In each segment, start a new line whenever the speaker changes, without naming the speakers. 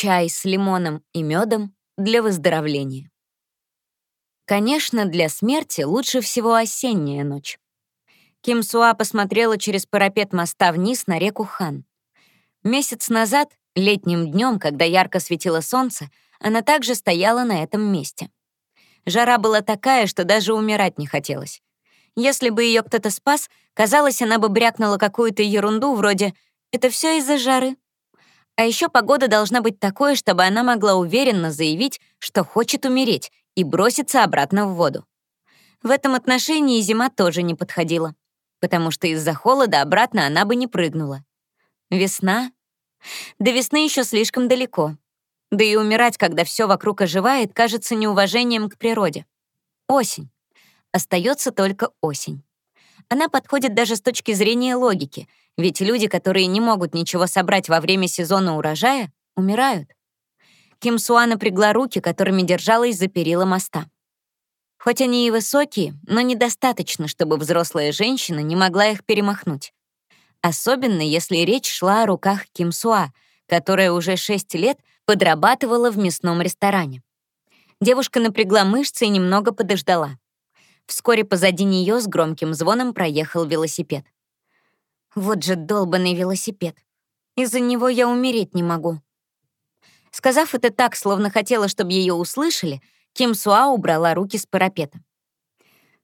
чай с лимоном и медом для выздоровления. Конечно, для смерти лучше всего осенняя ночь. Ким Суа посмотрела через парапет моста вниз на реку Хан. Месяц назад, летним днем, когда ярко светило солнце, она также стояла на этом месте. Жара была такая, что даже умирать не хотелось. Если бы ее кто-то спас, казалось, она бы брякнула какую-то ерунду вроде «это все из-за жары». А еще погода должна быть такой, чтобы она могла уверенно заявить, что хочет умереть, и броситься обратно в воду. В этом отношении зима тоже не подходила, потому что из-за холода обратно она бы не прыгнула. Весна? До весны еще слишком далеко. Да и умирать, когда все вокруг оживает, кажется неуважением к природе. Осень. Остается только осень. Она подходит даже с точки зрения логики, ведь люди, которые не могут ничего собрать во время сезона урожая, умирают. Ким Суа напрягла руки, которыми держалась за перила моста. Хоть они и высокие, но недостаточно, чтобы взрослая женщина не могла их перемахнуть. Особенно, если речь шла о руках Ким Суа, которая уже 6 лет подрабатывала в мясном ресторане. Девушка напрягла мышцы и немного подождала. Вскоре позади нее с громким звоном проехал велосипед. Вот же долбанный велосипед. Из-за него я умереть не могу. Сказав это так, словно хотела, чтобы ее услышали, Ким Суа убрала руки с парапета.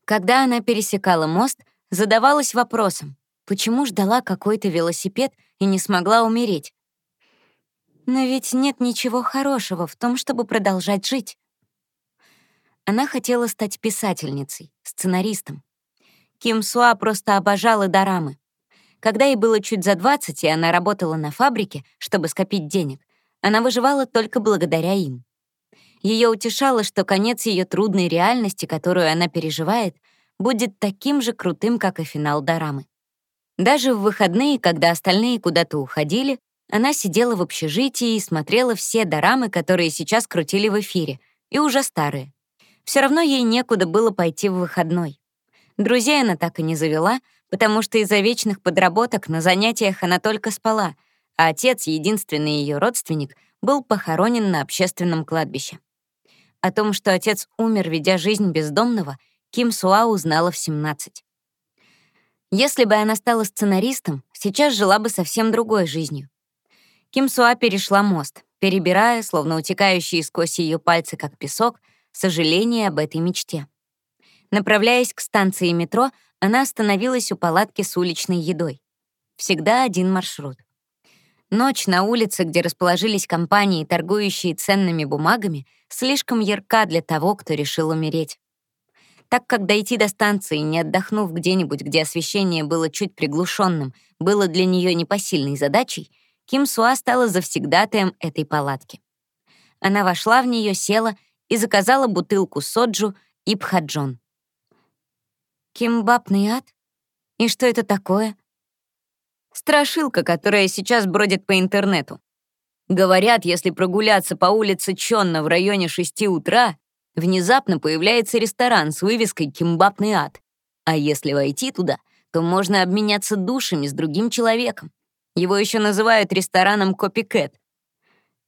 Когда она пересекала мост, задавалась вопросом, почему ждала какой-то велосипед и не смогла умереть. Но ведь нет ничего хорошего в том, чтобы продолжать жить. Она хотела стать писательницей, сценаристом. Ким Суа просто обожала дорамы. Когда ей было чуть за 20, и она работала на фабрике, чтобы скопить денег, она выживала только благодаря им. Ее утешало, что конец ее трудной реальности, которую она переживает, будет таким же крутым, как и финал дорамы. Даже в выходные, когда остальные куда-то уходили, она сидела в общежитии и смотрела все дорамы, которые сейчас крутили в эфире, и уже старые. Все равно ей некуда было пойти в выходной. Друзей она так и не завела, потому что из-за вечных подработок на занятиях она только спала, а отец, единственный ее родственник, был похоронен на общественном кладбище. О том, что отец умер, ведя жизнь бездомного, Ким Суа узнала в 17. Если бы она стала сценаристом, сейчас жила бы совсем другой жизнью. Ким Суа перешла мост, перебирая, словно утекающие сквозь ее пальцы, как песок, сожаление об этой мечте. Направляясь к станции метро, она остановилась у палатки с уличной едой. Всегда один маршрут. Ночь на улице, где расположились компании, торгующие ценными бумагами, слишком ярка для того, кто решил умереть. Так как дойти до станции, не отдохнув где-нибудь, где освещение было чуть приглушенным, было для нее непосильной задачей, Ким Суа стала завсегдатаем этой палатки. Она вошла в нее, села и заказала бутылку соджу и пхаджон. Кимбапный ад? И что это такое? Страшилка, которая сейчас бродит по интернету. Говорят, если прогуляться по улице Чонна в районе 6 утра, внезапно появляется ресторан с вывеской «Кимбапный ад». А если войти туда, то можно обменяться душами с другим человеком. Его еще называют рестораном «Копикэт».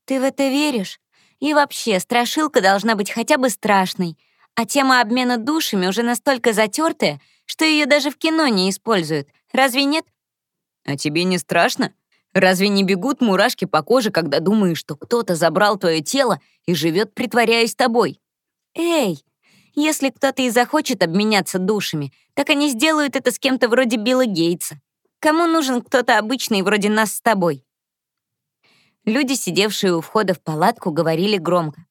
Ты в это веришь? И вообще, страшилка должна быть хотя бы страшной, а тема обмена душами уже настолько затертая, что ее даже в кино не используют. Разве нет? А тебе не страшно? Разве не бегут мурашки по коже, когда думаешь, что кто-то забрал твое тело и живет, притворяясь тобой? Эй, если кто-то и захочет обменяться душами, так они сделают это с кем-то вроде Билла Гейтса. Кому нужен кто-то обычный вроде нас с тобой? Люди, сидевшие у входа в палатку, говорили громко.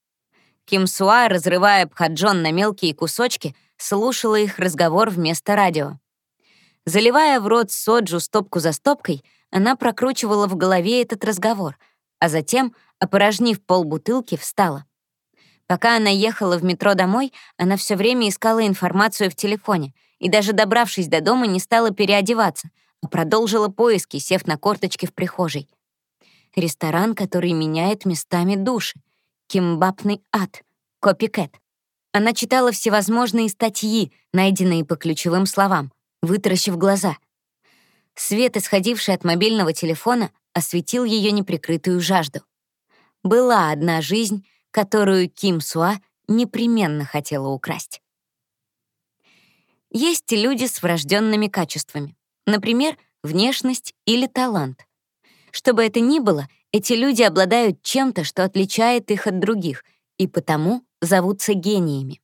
Ким Суа, разрывая Бхаджон на мелкие кусочки, слушала их разговор вместо радио. Заливая в рот соджу стопку за стопкой, она прокручивала в голове этот разговор, а затем, опорожнив полбутылки, встала. Пока она ехала в метро домой, она все время искала информацию в телефоне и даже добравшись до дома не стала переодеваться, а продолжила поиски, сев на корточки в прихожей. Ресторан, который меняет местами души. Кимбапный ад. Копикэт. Она читала всевозможные статьи, найденные по ключевым словам, вытаращив глаза. Свет, исходивший от мобильного телефона, осветил ее неприкрытую жажду. была одна жизнь, которую Ким Суа непременно хотела украсть. Есть люди с врожденными качествами, например, внешность или талант. Что бы это ни было, эти люди обладают чем-то, что отличает их от других, и потому зовутся гениями.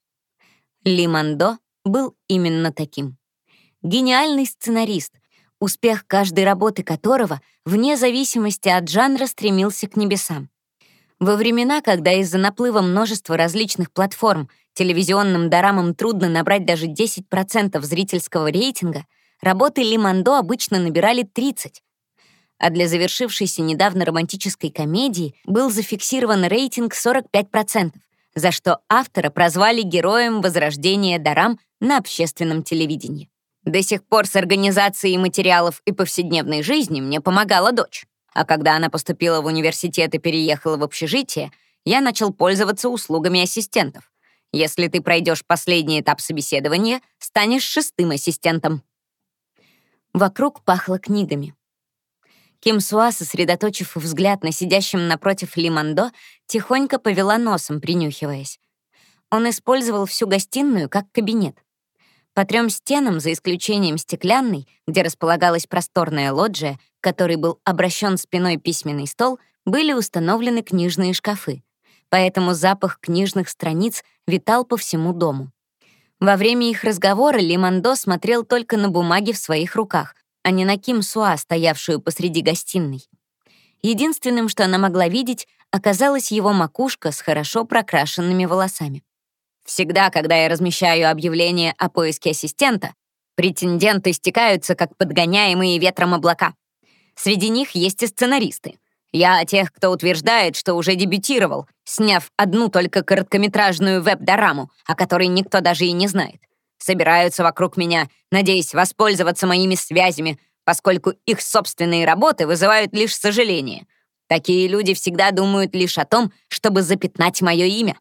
Ли Мандо был именно таким. Гениальный сценарист, успех каждой работы которого, вне зависимости от жанра, стремился к небесам. Во времена, когда из-за наплыва множества различных платформ телевизионным дорамам трудно набрать даже 10% зрительского рейтинга, работы Ли Мандо обычно набирали 30%. А для завершившейся недавно романтической комедии был зафиксирован рейтинг 45%, за что автора прозвали героем возрождения дарам на общественном телевидении. До сих пор с организацией материалов и повседневной жизни мне помогала дочь. А когда она поступила в университет и переехала в общежитие, я начал пользоваться услугами ассистентов. Если ты пройдешь последний этап собеседования, станешь шестым ассистентом. Вокруг пахло книгами. Ким Суа, сосредоточив взгляд на сидящем напротив Лимандо, тихонько повела носом, принюхиваясь. Он использовал всю гостиную как кабинет. По трем стенам, за исключением стеклянной, где располагалась просторная лоджия, которой был обращен спиной письменный стол, были установлены книжные шкафы. Поэтому запах книжных страниц витал по всему дому. Во время их разговора Лимандо смотрел только на бумаги в своих руках, а не на Ким Суа, стоявшую посреди гостиной. Единственным, что она могла видеть, оказалась его макушка с хорошо прокрашенными волосами. Всегда, когда я размещаю объявление о поиске ассистента, претенденты стекаются, как подгоняемые ветром облака. Среди них есть и сценаристы. Я о тех, кто утверждает, что уже дебютировал, сняв одну только короткометражную веб-дораму, о которой никто даже и не знает. Собираются вокруг меня, надеясь воспользоваться моими связями, поскольку их собственные работы вызывают лишь сожаление. Такие люди всегда думают лишь о том, чтобы запятнать мое имя.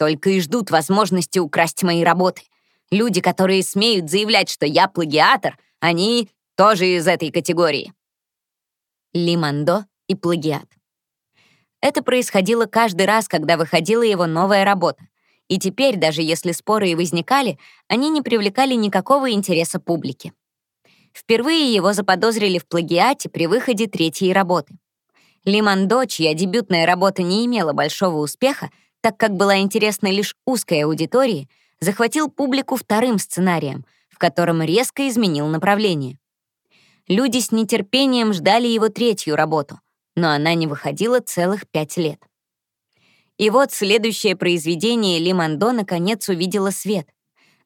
Только и ждут возможности украсть мои работы. Люди, которые смеют заявлять, что я плагиатор, они тоже из этой категории. Лимандо и плагиат. Это происходило каждый раз, когда выходила его новая работа. И теперь, даже если споры и возникали, они не привлекали никакого интереса публики. Впервые его заподозрили в плагиате при выходе третьей работы. Лимандо, чья дебютная работа не имела большого успеха, так как была интересна лишь узкой аудитории, захватил публику вторым сценарием, в котором резко изменил направление. Люди с нетерпением ждали его третью работу, но она не выходила целых пять лет. И вот следующее произведение Ли Мандо наконец увидело свет.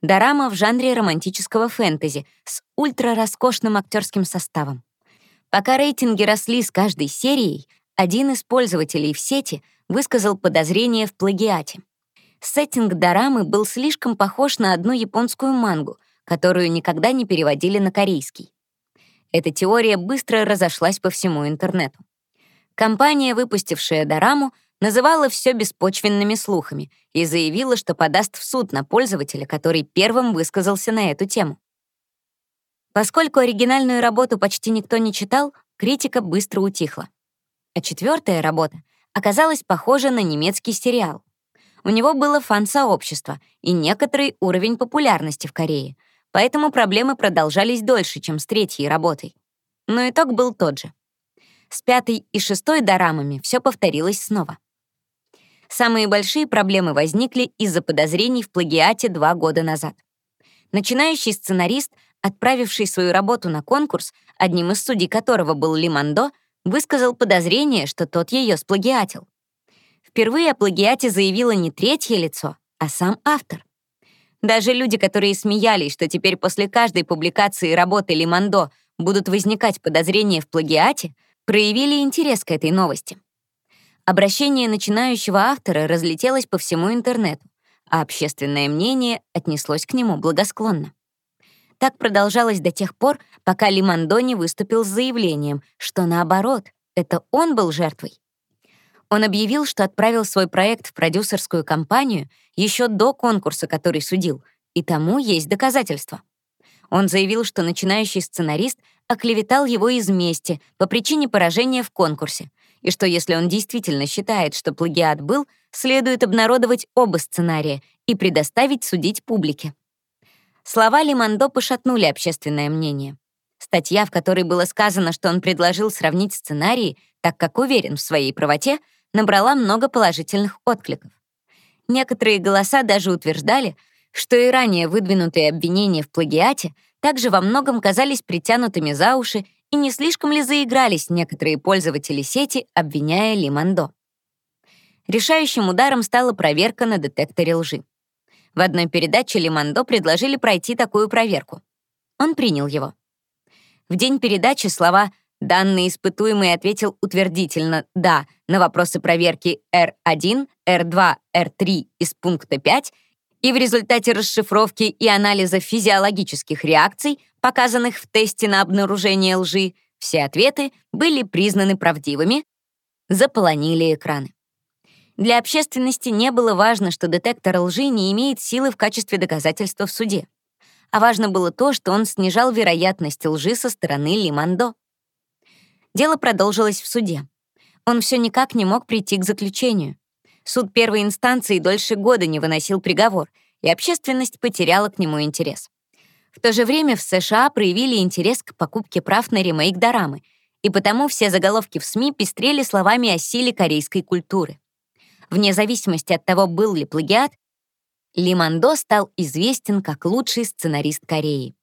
Дорама в жанре романтического фэнтези с ультрароскошным актерским составом. Пока рейтинги росли с каждой серией, один из пользователей в сети высказал подозрение в плагиате. Сеттинг дорамы был слишком похож на одну японскую мангу, которую никогда не переводили на корейский. Эта теория быстро разошлась по всему интернету. Компания, выпустившая дораму, называла все беспочвенными слухами и заявила, что подаст в суд на пользователя, который первым высказался на эту тему. Поскольку оригинальную работу почти никто не читал, критика быстро утихла. А четвертая работа оказалась похожа на немецкий сериал. У него было фан-сообщество и некоторый уровень популярности в Корее, поэтому проблемы продолжались дольше, чем с третьей работой. Но итог был тот же. С пятой и шестой дорамами все повторилось снова. Самые большие проблемы возникли из-за подозрений в плагиате два года назад. Начинающий сценарист, отправивший свою работу на конкурс, одним из судей которого был Лимандо, высказал подозрение, что тот ее сплагиатил. Впервые о плагиате заявило не третье лицо, а сам автор. Даже люди, которые смеялись, что теперь после каждой публикации работы Лимандо будут возникать подозрения в плагиате, проявили интерес к этой новости. Обращение начинающего автора разлетелось по всему интернету, а общественное мнение отнеслось к нему благосклонно. Так продолжалось до тех пор, пока Лимандо не выступил с заявлением, что наоборот, это он был жертвой. Он объявил, что отправил свой проект в продюсерскую компанию еще до конкурса, который судил, и тому есть доказательства. Он заявил, что начинающий сценарист оклеветал его из мести по причине поражения в конкурсе и что если он действительно считает, что плагиат был, следует обнародовать оба сценария и предоставить судить публике. Слова Лимондо пошатнули общественное мнение. Статья, в которой было сказано, что он предложил сравнить сценарии, так как уверен в своей правоте, набрала много положительных откликов. Некоторые голоса даже утверждали, что и ранее выдвинутые обвинения в плагиате также во многом казались притянутыми за уши и не слишком ли заигрались некоторые пользователи сети, обвиняя Лимондо. Решающим ударом стала проверка на детекторе лжи. В одной передаче Лимондо предложили пройти такую проверку. Он принял его. В день передачи слова «данный испытуемый» ответил утвердительно «да» на вопросы проверки R1, R2, R3 из пункта 5 и в результате расшифровки и анализа физиологических реакций, показанных в тесте на обнаружение лжи, все ответы были признаны правдивыми, заполонили экраны. Для общественности не было важно, что детектор лжи не имеет силы в качестве доказательства в суде. А важно было то, что он снижал вероятность лжи со стороны Лимандо. Дело продолжилось в суде. Он все никак не мог прийти к заключению. Суд первой инстанции дольше года не выносил приговор, и общественность потеряла к нему интерес. В то же время в США проявили интерес к покупке прав на ремейк Дорамы, и потому все заголовки в СМИ пестрели словами о силе корейской культуры. Вне зависимости от того, был ли плагиат, Лимандо стал известен как лучший сценарист Кореи.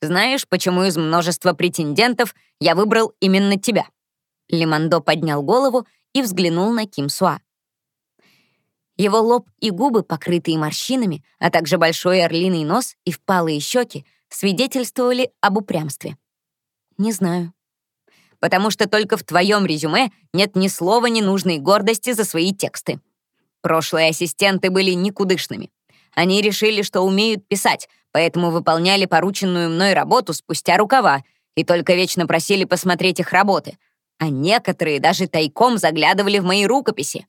«Знаешь, почему из множества претендентов я выбрал именно тебя?» Лимандо поднял голову и взглянул на Ким Суа. Его лоб и губы, покрытые морщинами, а также большой орлиный нос и впалые щеки, свидетельствовали об упрямстве. «Не знаю». «Потому что только в твоем резюме нет ни слова ненужной гордости за свои тексты. Прошлые ассистенты были никудышными. Они решили, что умеют писать, поэтому выполняли порученную мной работу спустя рукава и только вечно просили посмотреть их работы. А некоторые даже тайком заглядывали в мои рукописи.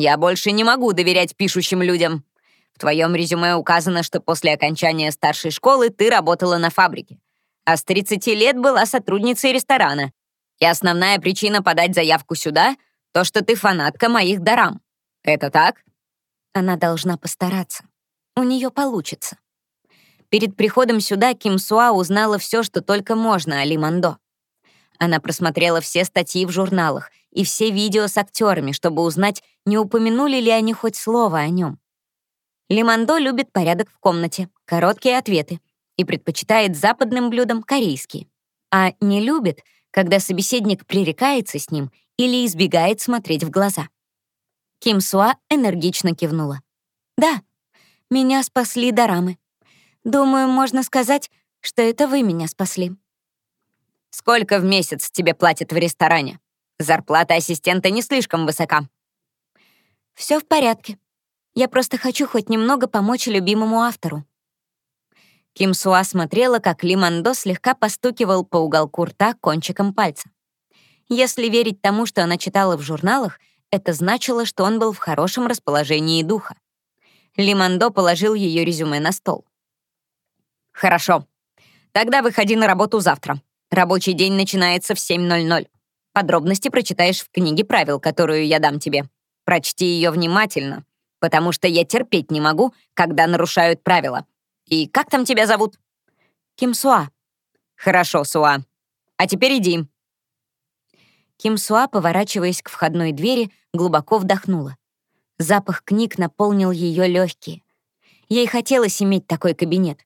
Я больше не могу доверять пишущим людям. В твоем резюме указано, что после окончания старшей школы ты работала на фабрике. А с 30 лет была сотрудницей ресторана. И основная причина подать заявку сюда — то, что ты фанатка моих дарам. Это так? Она должна постараться. У нее получится. Перед приходом сюда Ким Суа узнала все, что только можно о Ли Мандо. Она просмотрела все статьи в журналах и все видео с актерами, чтобы узнать, не упомянули ли они хоть слово о нем. Лимандо любит порядок в комнате, короткие ответы и предпочитает западным блюдам корейские. А не любит, когда собеседник пререкается с ним или избегает смотреть в глаза. Ким Суа энергично кивнула. «Да, меня спасли дорамы. Думаю, можно сказать, что это вы меня спасли». Сколько в месяц тебе платят в ресторане? Зарплата ассистента не слишком высока. Все в порядке. Я просто хочу хоть немного помочь любимому автору. Ким Суа смотрела, как Ли Мандо слегка постукивал по уголку рта кончиком пальца. Если верить тому, что она читала в журналах, это значило, что он был в хорошем расположении духа. Ли Мандо положил ее резюме на стол. «Хорошо. Тогда выходи на работу завтра. Рабочий день начинается в 7.00. Подробности прочитаешь в книге правил, которую я дам тебе. Прочти ее внимательно, потому что я терпеть не могу, когда нарушают правила. И как там тебя зовут? Ким Суа. Хорошо, Суа. А теперь иди. Ким Суа, поворачиваясь к входной двери, глубоко вдохнула. Запах книг наполнил ее легкие. Ей хотелось иметь такой кабинет.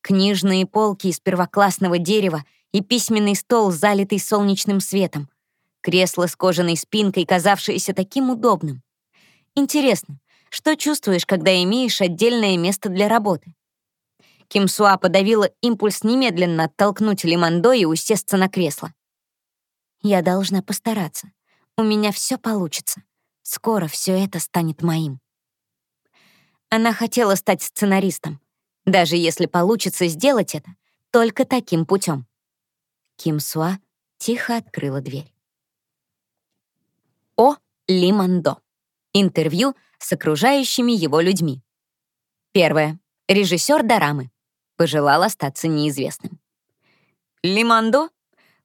Книжные полки из первоклассного дерева и письменный стол, залитый солнечным светом, кресло с кожаной спинкой, казавшееся таким удобным. Интересно, что чувствуешь, когда имеешь отдельное место для работы? Ким Суа подавила импульс немедленно оттолкнуть Лимандо и усесться на кресло. «Я должна постараться. У меня все получится. Скоро все это станет моим». Она хотела стать сценаристом, даже если получится сделать это только таким путем. Ким Суа тихо открыла дверь. О Лимандо. Интервью с окружающими его людьми. Первое. Режиссер Дорамы. Пожелал остаться неизвестным. Лимандо?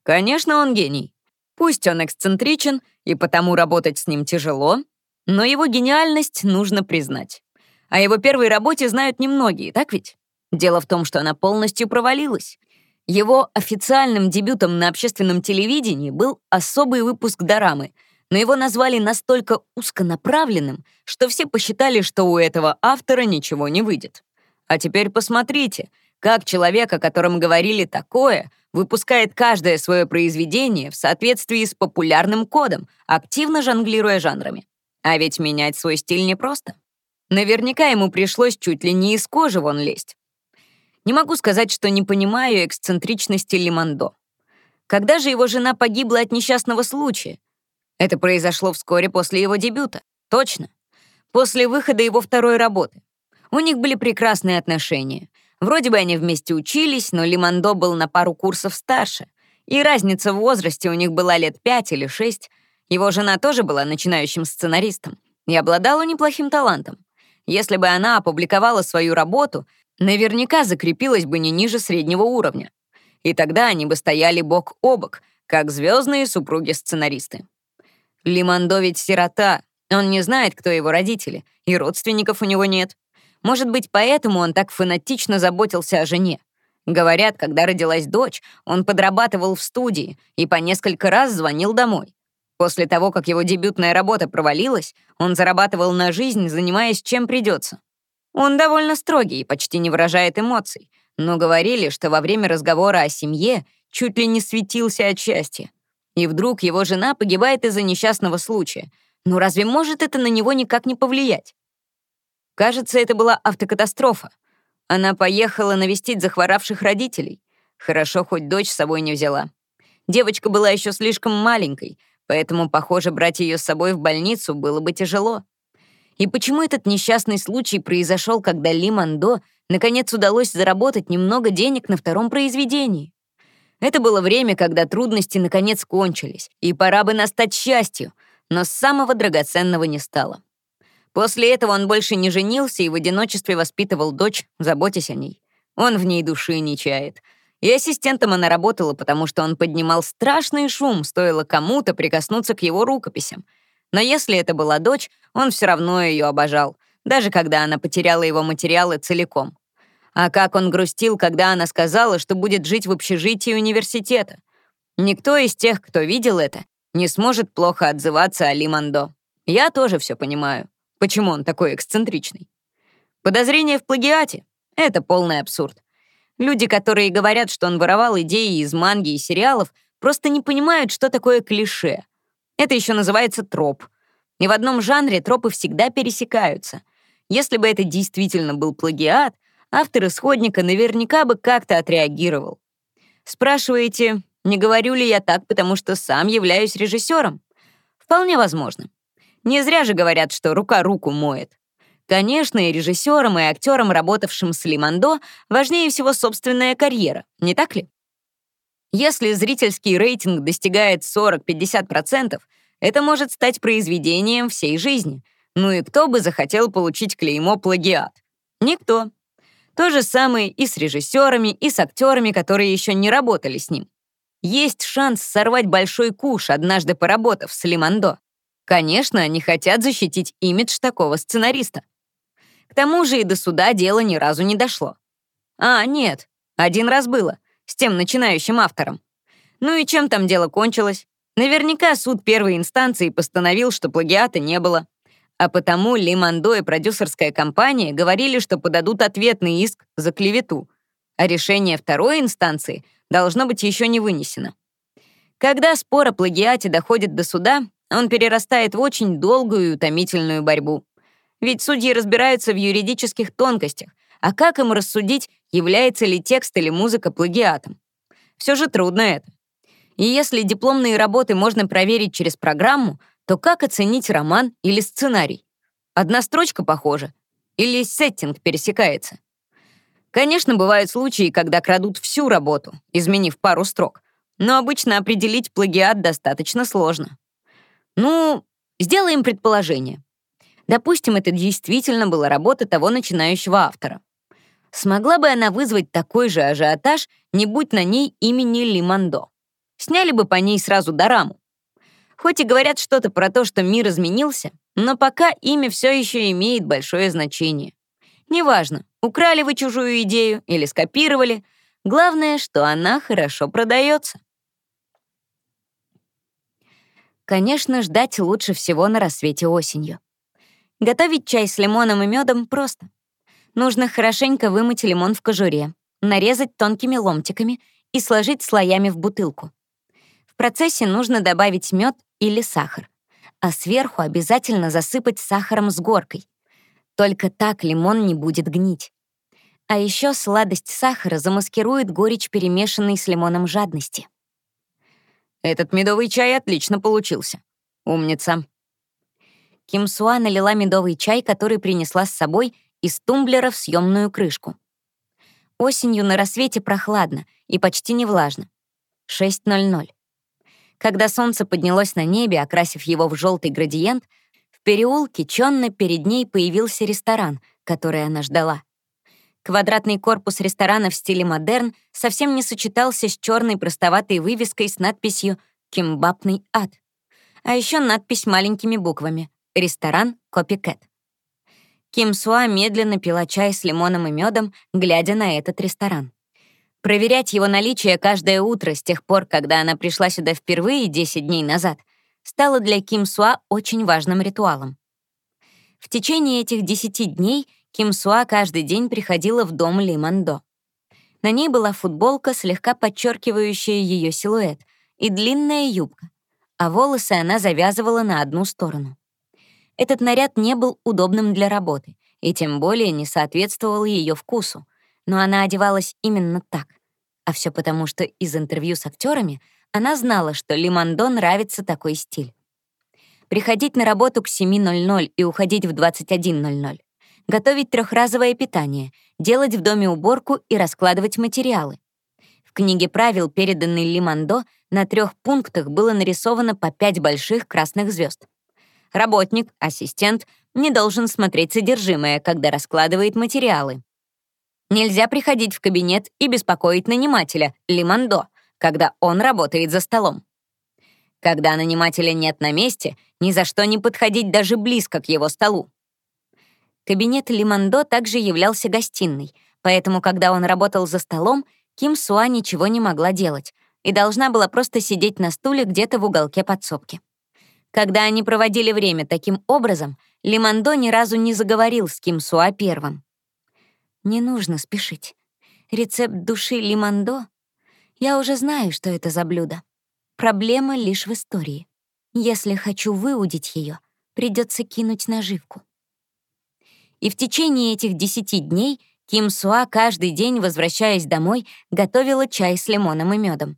Конечно, он гений. Пусть он эксцентричен, и потому работать с ним тяжело, но его гениальность нужно признать. О его первой работе знают немногие, так ведь? Дело в том, что она полностью провалилась. Его официальным дебютом на общественном телевидении был особый выпуск дорамы, но его назвали настолько узконаправленным, что все посчитали, что у этого автора ничего не выйдет. А теперь посмотрите, как человек, о котором говорили такое, выпускает каждое свое произведение в соответствии с популярным кодом, активно жонглируя жанрами. А ведь менять свой стиль непросто. Наверняка ему пришлось чуть ли не из кожи вон лезть. Не могу сказать, что не понимаю эксцентричности Лимондо. Когда же его жена погибла от несчастного случая? Это произошло вскоре после его дебюта. Точно. После выхода его второй работы. У них были прекрасные отношения. Вроде бы они вместе учились, но Лимондо был на пару курсов старше. И разница в возрасте у них была лет пять или шесть. Его жена тоже была начинающим сценаристом и обладала неплохим талантом. Если бы она опубликовала свою работу, наверняка закрепилась бы не ниже среднего уровня. И тогда они бы стояли бок о бок, как звездные супруги-сценаристы. Лимондо ведь сирота, он не знает, кто его родители, и родственников у него нет. Может быть, поэтому он так фанатично заботился о жене. Говорят, когда родилась дочь, он подрабатывал в студии и по несколько раз звонил домой. После того, как его дебютная работа провалилась, он зарабатывал на жизнь, занимаясь чем придется. Он довольно строгий и почти не выражает эмоций, но говорили, что во время разговора о семье чуть ли не светился от счастья. И вдруг его жена погибает из-за несчастного случая. Ну разве может это на него никак не повлиять? Кажется, это была автокатастрофа. Она поехала навестить захворавших родителей. Хорошо, хоть дочь с собой не взяла. Девочка была еще слишком маленькой, поэтому, похоже, брать ее с собой в больницу было бы тяжело. И почему этот несчастный случай произошел, когда Ли Мандо наконец удалось заработать немного денег на втором произведении? Это было время, когда трудности наконец кончились, и пора бы настать счастью, но самого драгоценного не стало. После этого он больше не женился и в одиночестве воспитывал дочь, заботясь о ней. Он в ней души не чает. И ассистентом она работала, потому что он поднимал страшный шум, стоило кому-то прикоснуться к его рукописям — но если это была дочь, он все равно ее обожал, даже когда она потеряла его материалы целиком. А как он грустил, когда она сказала, что будет жить в общежитии университета. Никто из тех, кто видел это, не сможет плохо отзываться о Лимандо. Я тоже все понимаю. Почему он такой эксцентричный? Подозрение в плагиате — это полный абсурд. Люди, которые говорят, что он воровал идеи из манги и сериалов, просто не понимают, что такое клише — это еще называется троп. И в одном жанре тропы всегда пересекаются. Если бы это действительно был плагиат, автор исходника наверняка бы как-то отреагировал. Спрашиваете, не говорю ли я так, потому что сам являюсь режиссером? Вполне возможно. Не зря же говорят, что рука руку моет. Конечно, и режиссерам, и актерам, работавшим с Лимондо, важнее всего собственная карьера, не так ли? Если зрительский рейтинг достигает 40-50%, это может стать произведением всей жизни. Ну и кто бы захотел получить клеймо «плагиат»? Никто. То же самое и с режиссерами, и с актерами, которые еще не работали с ним. Есть шанс сорвать большой куш, однажды поработав с Лимондо. Конечно, они хотят защитить имидж такого сценариста. К тому же и до суда дело ни разу не дошло. А, нет, один раз было — с тем начинающим автором. Ну и чем там дело кончилось? Наверняка суд первой инстанции постановил, что плагиата не было. А потому Ли Мандо и продюсерская компания говорили, что подадут ответный иск за клевету, а решение второй инстанции должно быть еще не вынесено. Когда спор о плагиате доходит до суда, он перерастает в очень долгую и утомительную борьбу. Ведь судьи разбираются в юридических тонкостях, а как им рассудить, является ли текст или музыка плагиатом? Все же трудно это. И если дипломные работы можно проверить через программу, то как оценить роман или сценарий? Одна строчка похожа? Или сеттинг пересекается? Конечно, бывают случаи, когда крадут всю работу, изменив пару строк, но обычно определить плагиат достаточно сложно. Ну, сделаем предположение. Допустим, это действительно была работа того начинающего автора. Смогла бы она вызвать такой же ажиотаж, не будь на ней имени Лимандо. Сняли бы по ней сразу дораму. Хоть и говорят что-то про то, что мир изменился, но пока имя все еще имеет большое значение. Неважно, украли вы чужую идею или скопировали, главное, что она хорошо продается. Конечно, ждать лучше всего на рассвете осенью. Готовить чай с лимоном и медом просто. Нужно хорошенько вымыть лимон в кожуре, нарезать тонкими ломтиками и сложить слоями в бутылку. Процессе нужно добавить мед или сахар, а сверху обязательно засыпать сахаром с горкой. Только так лимон не будет гнить. А еще сладость сахара замаскирует горечь, перемешанной с лимоном жадности.
Этот медовый чай отлично получился. Умница.
Ким Суа налила медовый чай, который принесла с собой, из тумблера в съемную крышку. Осенью на рассвете прохладно и почти не влажно. 6.00. Когда солнце поднялось на небе, окрасив его в желтый градиент, в переулке Чонна перед ней появился ресторан, который она ждала. Квадратный корпус ресторана в стиле модерн совсем не сочетался с черной простоватой вывеской с надписью «Кимбапный ад». А еще надпись маленькими буквами «Ресторан Копикэт». Ким Суа медленно пила чай с лимоном и медом, глядя на этот ресторан. Проверять его наличие каждое утро с тех пор, когда она пришла сюда впервые 10 дней назад, стало для Ким Суа очень важным ритуалом. В течение этих 10 дней Ким Суа каждый день приходила в дом Ли Мандо. На ней была футболка, слегка подчеркивающая ее силуэт, и длинная юбка, а волосы она завязывала на одну сторону. Этот наряд не был удобным для работы и тем более не соответствовал ее вкусу, но она одевалась именно так. А все потому, что из интервью с актерами она знала, что Лимондо нравится такой стиль. Приходить на работу к 7.00 и уходить в 21.00. Готовить трехразовое питание, делать в доме уборку и раскладывать материалы. В книге правил, переданной Лимондо, на трех пунктах было нарисовано по пять больших красных звезд. Работник, ассистент не должен смотреть содержимое, когда раскладывает материалы. Нельзя приходить в кабинет и беспокоить нанимателя, лимандо, когда он работает за столом. Когда нанимателя нет на месте, ни за что не подходить даже близко к его столу. Кабинет Лимандо также являлся гостиной, поэтому, когда он работал за столом, Ким Суа ничего не могла делать и должна была просто сидеть на стуле где-то в уголке подсобки. Когда они проводили время таким образом, Лимандо ни разу не заговорил с Ким Суа первым. «Не нужно спешить. Рецепт души Лимандо? Я уже знаю, что это за блюдо. Проблема лишь в истории. Если хочу выудить ее, придется кинуть наживку». И в течение этих десяти дней Ким Суа каждый день, возвращаясь домой, готовила чай с лимоном и медом.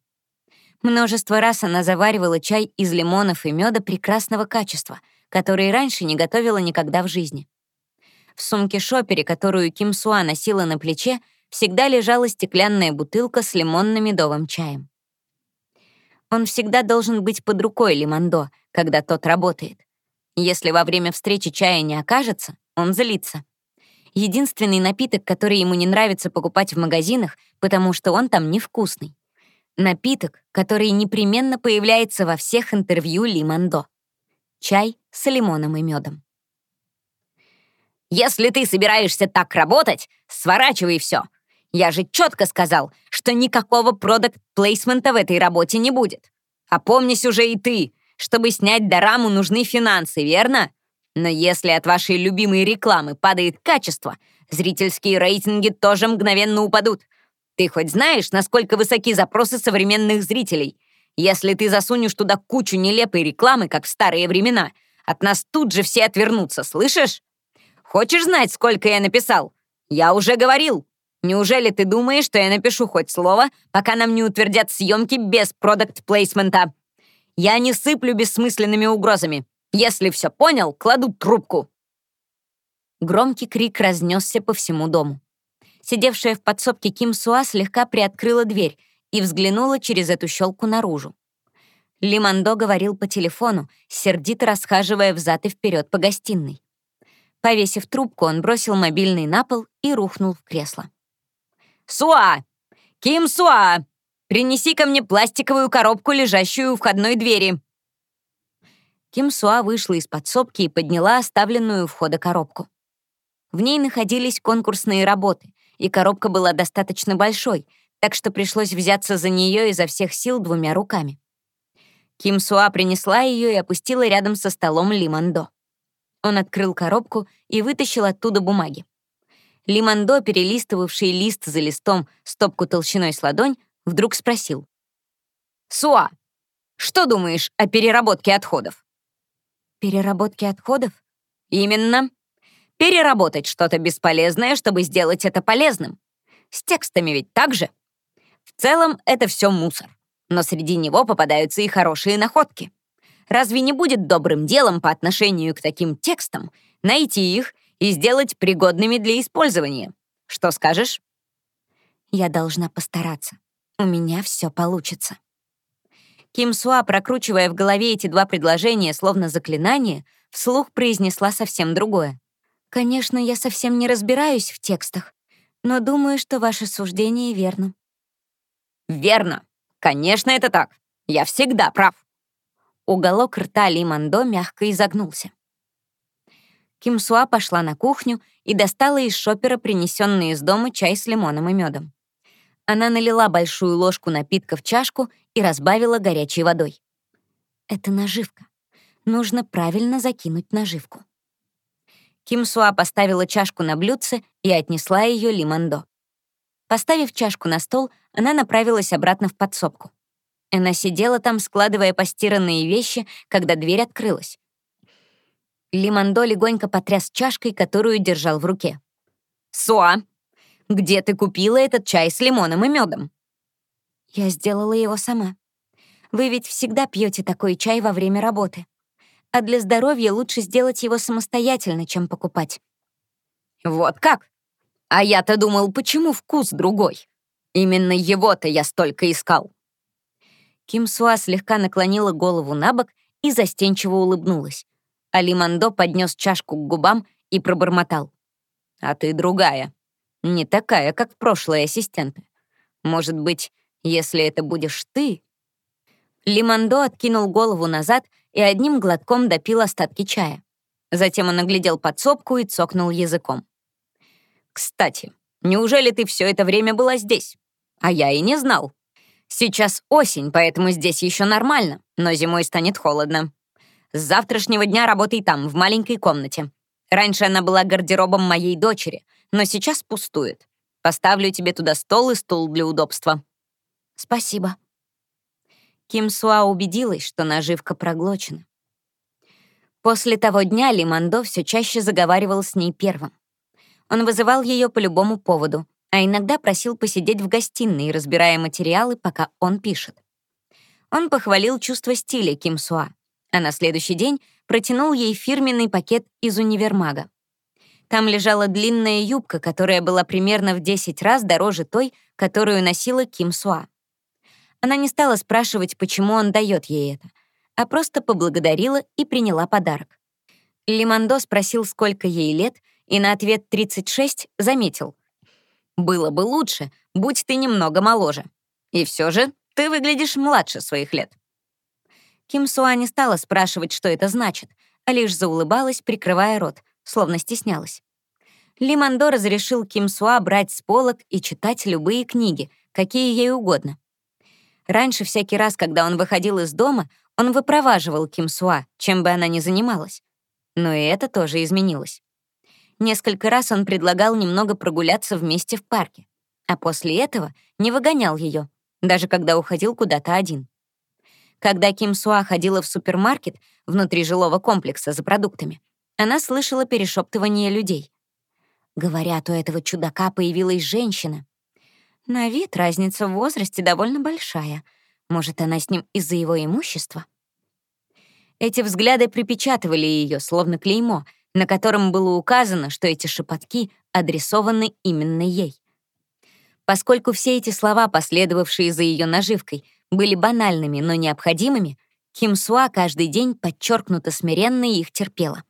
Множество раз она заваривала чай из лимонов и меда прекрасного качества, который раньше не готовила никогда в жизни. В сумке-шопере, которую Ким Суа носила на плече, всегда лежала стеклянная бутылка с лимонно-медовым чаем. Он всегда должен быть под рукой Лимондо, когда тот работает. Если во время встречи чая не окажется, он злится. Единственный напиток, который ему не нравится покупать в магазинах, потому что он там невкусный. Напиток, который непременно появляется во всех интервью Лимондо. Чай с лимоном и медом.
«Если ты собираешься так работать, сворачивай все. Я же четко сказал, что никакого продукт-плейсмента в этой работе не будет. Опомнись уже и ты. Чтобы снять дораму, нужны финансы, верно? Но если от вашей любимой рекламы падает качество, зрительские рейтинги тоже мгновенно упадут. Ты хоть знаешь, насколько высоки запросы современных зрителей? Если ты засунешь туда кучу нелепой рекламы, как в старые времена, от нас тут же все отвернутся, слышишь? Хочешь знать, сколько я написал? Я уже говорил. Неужели ты думаешь, что я напишу хоть слово, пока нам не утвердят съемки без продукт-плейсмента? Я не сыплю бессмысленными угрозами. Если все понял, кладу трубку.
Громкий крик разнесся по всему дому. Сидевшая в подсобке Ким Суа слегка приоткрыла дверь и взглянула через эту щелку наружу. Лимандо говорил по телефону, сердито расхаживая взад и вперед по гостиной. Повесив трубку, он бросил мобильный на пол и рухнул в кресло.
«Суа! Ким Суа! Принеси ко мне пластиковую коробку, лежащую у входной двери!»
Ким Суа вышла из подсобки и подняла оставленную у входа коробку. В ней находились конкурсные работы, и коробка была достаточно большой, так что пришлось взяться за нее изо всех сил двумя руками. Ким Суа принесла ее и опустила рядом со столом Лимандо. Он открыл коробку и вытащил оттуда бумаги. Лимандо, перелистывавший лист за листом стопку толщиной с ладонь, вдруг спросил. «Суа, что думаешь о переработке отходов?»
«Переработке отходов?»
«Именно. Переработать что-то бесполезное, чтобы сделать это полезным. С текстами ведь так же. В целом это все мусор, но среди него попадаются и хорошие находки. Разве не будет добрым делом по отношению к таким текстам найти их и сделать пригодными для использования? Что скажешь?
Я должна постараться. У меня все получится.
Ким Суа, прокручивая в голове эти два предложения, словно заклинание, вслух произнесла совсем другое.
«Конечно, я совсем не разбираюсь в текстах, но думаю, что ваше суждение верно».
«Верно. Конечно, это так. Я всегда прав».
Уголок рта Ли Мандо мягко изогнулся. Ким Суа пошла на кухню и достала из шопера принесенный из дома чай с лимоном и медом. Она налила большую ложку напитка в чашку и разбавила горячей водой. Это наживка. Нужно правильно закинуть наживку. Ким Суа поставила чашку на блюдце и отнесла ее Лимандо. Поставив чашку на стол, она направилась обратно в подсобку. Она сидела там, складывая постиранные вещи, когда дверь открылась. Лимандо легонько потряс чашкой, которую держал в руке.
«Суа, где ты купила этот чай с лимоном и медом?
Я сделала его сама. Вы ведь всегда пьете такой чай во время работы. А для здоровья лучше сделать его самостоятельно, чем покупать.
Вот как? А я-то думал, почему вкус другой? Именно его-то я столько искал.
Ким Суа слегка наклонила голову на бок и застенчиво улыбнулась. Али Мандо поднес чашку к губам и пробормотал.
«А ты другая. Не такая, как прошлые ассистенты. Может быть, если это будешь ты...»
Лимандо откинул голову назад и одним глотком допил остатки чая. Затем он оглядел подсобку и цокнул языком.
«Кстати, неужели ты все это время была здесь? А я и не знал. Сейчас осень, поэтому здесь еще нормально, но зимой станет холодно. С завтрашнего дня работай там, в маленькой комнате. Раньше она была гардеробом моей дочери, но сейчас пустует. Поставлю тебе туда стол и стул для удобства».
«Спасибо». Ким Суа убедилась, что наживка проглочена. После того дня Лимандо все чаще заговаривал с ней первым. Он вызывал ее по любому поводу, а иногда просил посидеть в гостиной, разбирая материалы, пока он пишет. Он похвалил чувство стиля Ким Суа, а на следующий день протянул ей фирменный пакет из универмага. Там лежала длинная юбка, которая была примерно в 10 раз дороже той, которую носила Ким Суа. Она не стала спрашивать, почему он дает ей это, а просто поблагодарила и приняла подарок. Лимандо спросил, сколько ей лет, и на ответ 36 заметил.
«Было бы лучше, будь ты немного моложе. И все же ты выглядишь младше своих лет».
Ким Суа не стала спрашивать, что это значит, а лишь заулыбалась, прикрывая рот, словно стеснялась. Лимандо разрешил Ким Суа брать с полок и читать любые книги, какие ей угодно. Раньше всякий раз, когда он выходил из дома, он выпроваживал Ким Суа, чем бы она ни занималась. Но и это тоже изменилось. Несколько раз он предлагал немного прогуляться вместе в парке, а после этого не выгонял ее, даже когда уходил куда-то один. Когда Ким Суа ходила в супермаркет внутри жилого комплекса за продуктами, она слышала перешептывание людей. Говорят, у этого чудака появилась женщина. На вид разница в возрасте довольно большая. Может, она с ним из-за его имущества? Эти взгляды припечатывали ее, словно клеймо, на котором было указано, что эти шепотки адресованы именно ей. Поскольку все эти слова, последовавшие за ее наживкой, были банальными, но необходимыми, Ким Суа каждый день подчеркнуто смиренно их терпела.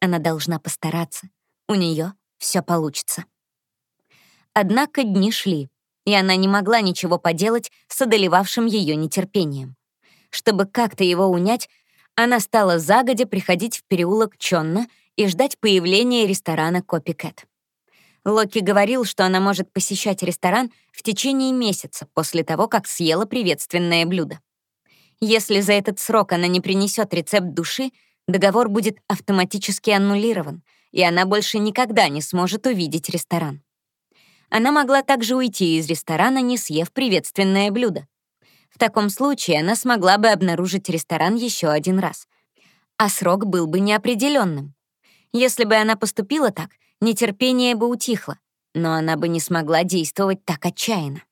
Она должна постараться. У нее все получится. Однако дни шли, и она не могла ничего поделать с одолевавшим ее нетерпением. Чтобы как-то его унять,
она стала загодя приходить в переулок Чонна и ждать появления ресторана Копикэт. Локи говорил, что она может посещать ресторан в течение месяца после того, как съела приветственное блюдо. Если за этот срок она не принесет рецепт души, договор будет автоматически аннулирован, и она больше никогда не сможет увидеть ресторан. Она могла также уйти из ресторана, не съев приветственное блюдо. В таком случае она смогла бы обнаружить ресторан еще один раз. А срок был бы неопределенным. Если бы она поступила так, нетерпение бы утихло, но она бы не смогла действовать так отчаянно.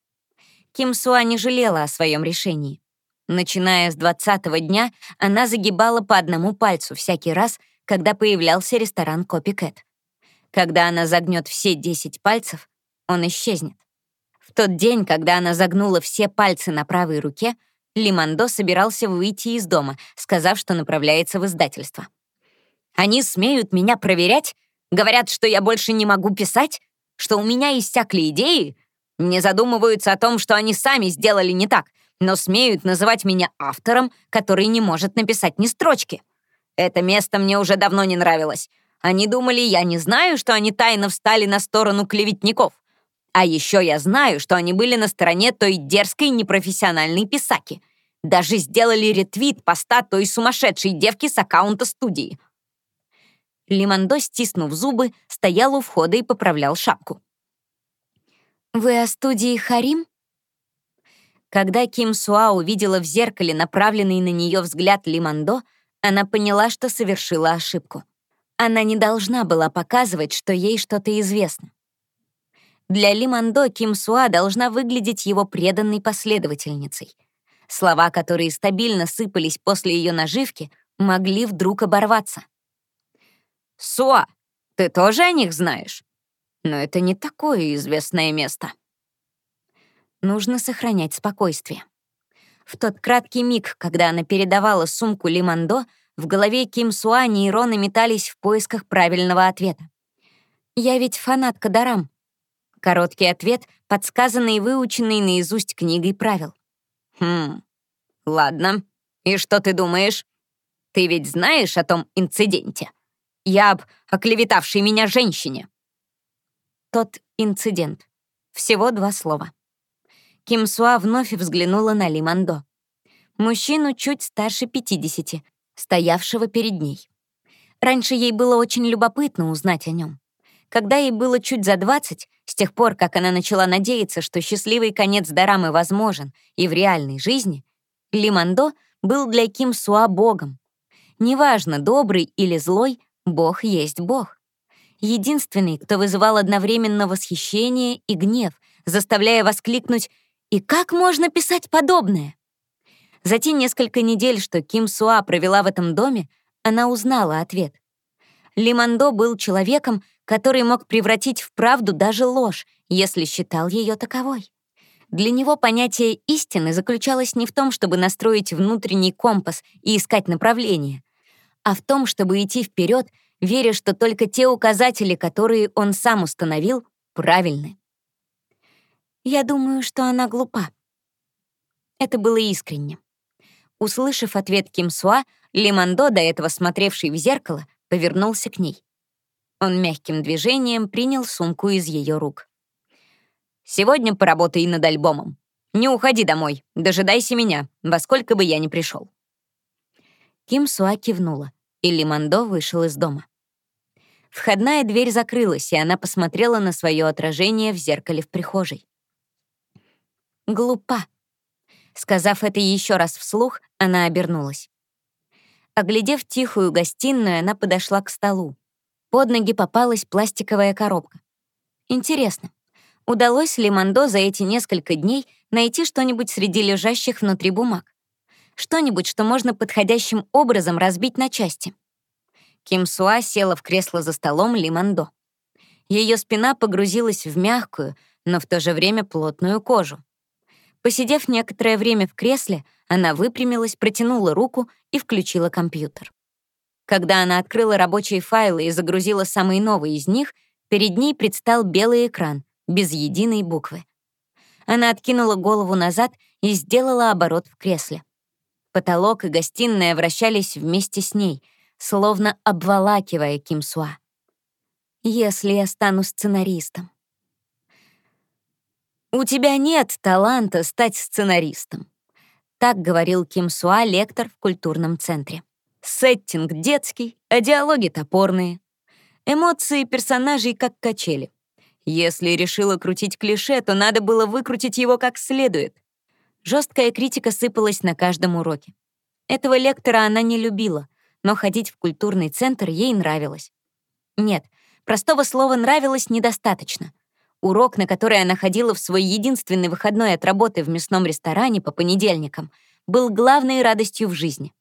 Ким Суа не жалела о своем решении. Начиная с двадцатого дня, она загибала по одному пальцу всякий раз, когда появлялся ресторан Копикэт. Когда она загнет все 10 пальцев, он исчезнет. В тот день, когда она загнула все пальцы на правой руке, Лимандо собирался выйти из дома, сказав, что направляется в издательство. «Они смеют меня проверять? Говорят, что я больше не могу писать? Что у меня иссякли идеи? Не задумываются о том, что они сами сделали не так, но смеют называть меня автором, который не может написать ни строчки. Это место мне уже давно не нравилось. Они думали, я не знаю, что они тайно встали на сторону клеветников. А еще я знаю, что они были на стороне той дерзкой непрофессиональной писаки. Даже сделали ретвит поста той сумасшедшей девки с аккаунта студии. Лимондо, стиснув зубы, стоял у входа и поправлял шапку. «Вы о студии Харим?» Когда Ким Суа увидела в зеркале направленный на нее взгляд Лимондо, она поняла, что совершила ошибку. Она не должна была показывать, что ей что-то известно. Для Лимандо Ким Суа должна выглядеть его преданной последовательницей. Слова, которые стабильно сыпались после ее наживки, могли вдруг оборваться. «Суа, ты тоже о них знаешь? Но это не такое известное место». Нужно сохранять спокойствие. В тот краткий миг, когда она передавала сумку Лимандо, в голове Ким Суа нейроны метались в поисках правильного ответа. «Я ведь фанатка Дарам», Короткий ответ, подсказанный и выученный наизусть книгой правил. «Хм, ладно. И что ты думаешь? Ты ведь знаешь о том инциденте? Я об оклеветавшей меня женщине». Тот инцидент. Всего два слова. Ким Суа вновь взглянула на Ли Мандо. Мужчину чуть старше 50, стоявшего перед ней. Раньше ей было очень любопытно узнать о нем. Когда ей было чуть за 20, с тех пор, как она начала надеяться, что счастливый конец Дорамы возможен и в реальной жизни, Лимандо был для Ким Суа богом. Неважно, добрый или злой, бог есть бог. Единственный, кто вызывал одновременно восхищение и гнев, заставляя воскликнуть «И как можно писать подобное?» За те несколько недель, что Ким Суа провела в этом доме, она узнала ответ. Лимандо был человеком, который мог превратить в правду даже ложь, если считал ее таковой. Для него понятие истины заключалось не в том, чтобы настроить внутренний компас и искать направление, а в том, чтобы идти вперед, веря, что только те указатели, которые он сам установил, правильны. «Я думаю, что она глупа». Это было искренне. Услышав ответ Ким Суа, Лимандо, до этого смотревший в зеркало, повернулся к ней. Он мягким движением принял сумку из ее рук. «Сегодня поработай над альбомом. Не уходи домой, дожидайся меня, во сколько бы я ни пришел». Ким Суа кивнула, и Лимандо вышел из дома. Входная дверь закрылась, и она посмотрела на свое отражение в зеркале в прихожей. «Глупа». Сказав это еще раз вслух, она обернулась. Оглядев тихую гостиную, она подошла к столу. Под ноги попалась пластиковая коробка. Интересно, удалось ли Мандо за эти несколько дней найти что-нибудь среди лежащих внутри бумаг? Что-нибудь, что можно подходящим образом разбить на части? Ким Суа села в кресло за столом Лимандо. Ее спина погрузилась в мягкую, но в то же время плотную кожу. Посидев некоторое время в кресле, она выпрямилась, протянула руку и включила компьютер. Когда она открыла рабочие файлы и загрузила самые новые из них, перед ней предстал белый экран, без единой буквы. Она откинула голову назад и сделала оборот в кресле. Потолок и гостиная вращались вместе с ней, словно обволакивая Ким Суа. «Если я стану сценаристом». «У тебя нет таланта стать сценаристом», — так говорил Ким Суа, лектор в культурном центре. «Сеттинг детский, а диалоги топорные. Эмоции персонажей как качели. Если решила крутить клише, то надо было выкрутить его как следует. Жесткая критика сыпалась на каждом уроке. Этого лектора она не любила, но ходить в культурный центр ей нравилось. Нет, простого слова «нравилось» недостаточно. Урок, на который она ходила в свой единственный выходной от работы в мясном ресторане по понедельникам, был главной радостью в жизни.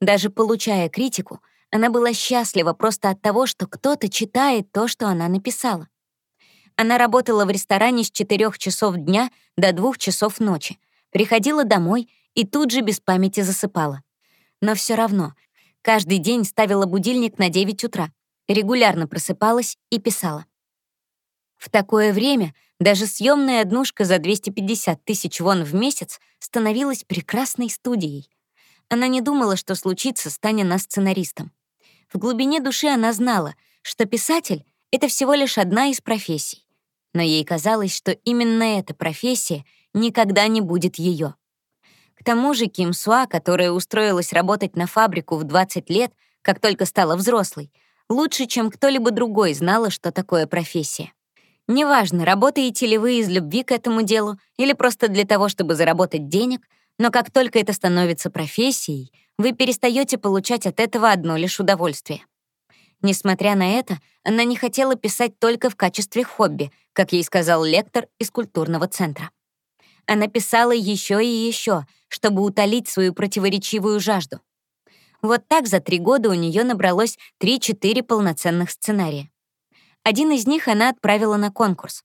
Даже получая критику, она была счастлива просто от того, что кто-то читает то, что она написала. Она работала в ресторане с 4 часов дня до 2 часов ночи, приходила домой и тут же без памяти засыпала. Но все равно каждый день ставила будильник на 9 утра, регулярно просыпалась и писала. В такое время даже съемная однушка за 250 тысяч вон в месяц становилась прекрасной студией. Она не думала, что случится, станя на сценаристом. В глубине души она знала, что писатель — это всего лишь одна из профессий. Но ей казалось, что именно эта профессия никогда не будет ее. К тому же Ким Суа, которая устроилась работать на фабрику в 20 лет, как только стала взрослой, лучше, чем кто-либо другой знала, что такое профессия. Неважно, работаете ли вы из любви к этому делу или просто для того, чтобы заработать денег, но как только это становится профессией, вы перестаете получать от этого одно лишь удовольствие. Несмотря на это, она не хотела писать только в качестве хобби, как ей сказал лектор из культурного центра. Она писала еще и еще, чтобы утолить свою противоречивую жажду. Вот так за три года у нее набралось 3-4 полноценных сценария. Один из них она отправила на конкурс.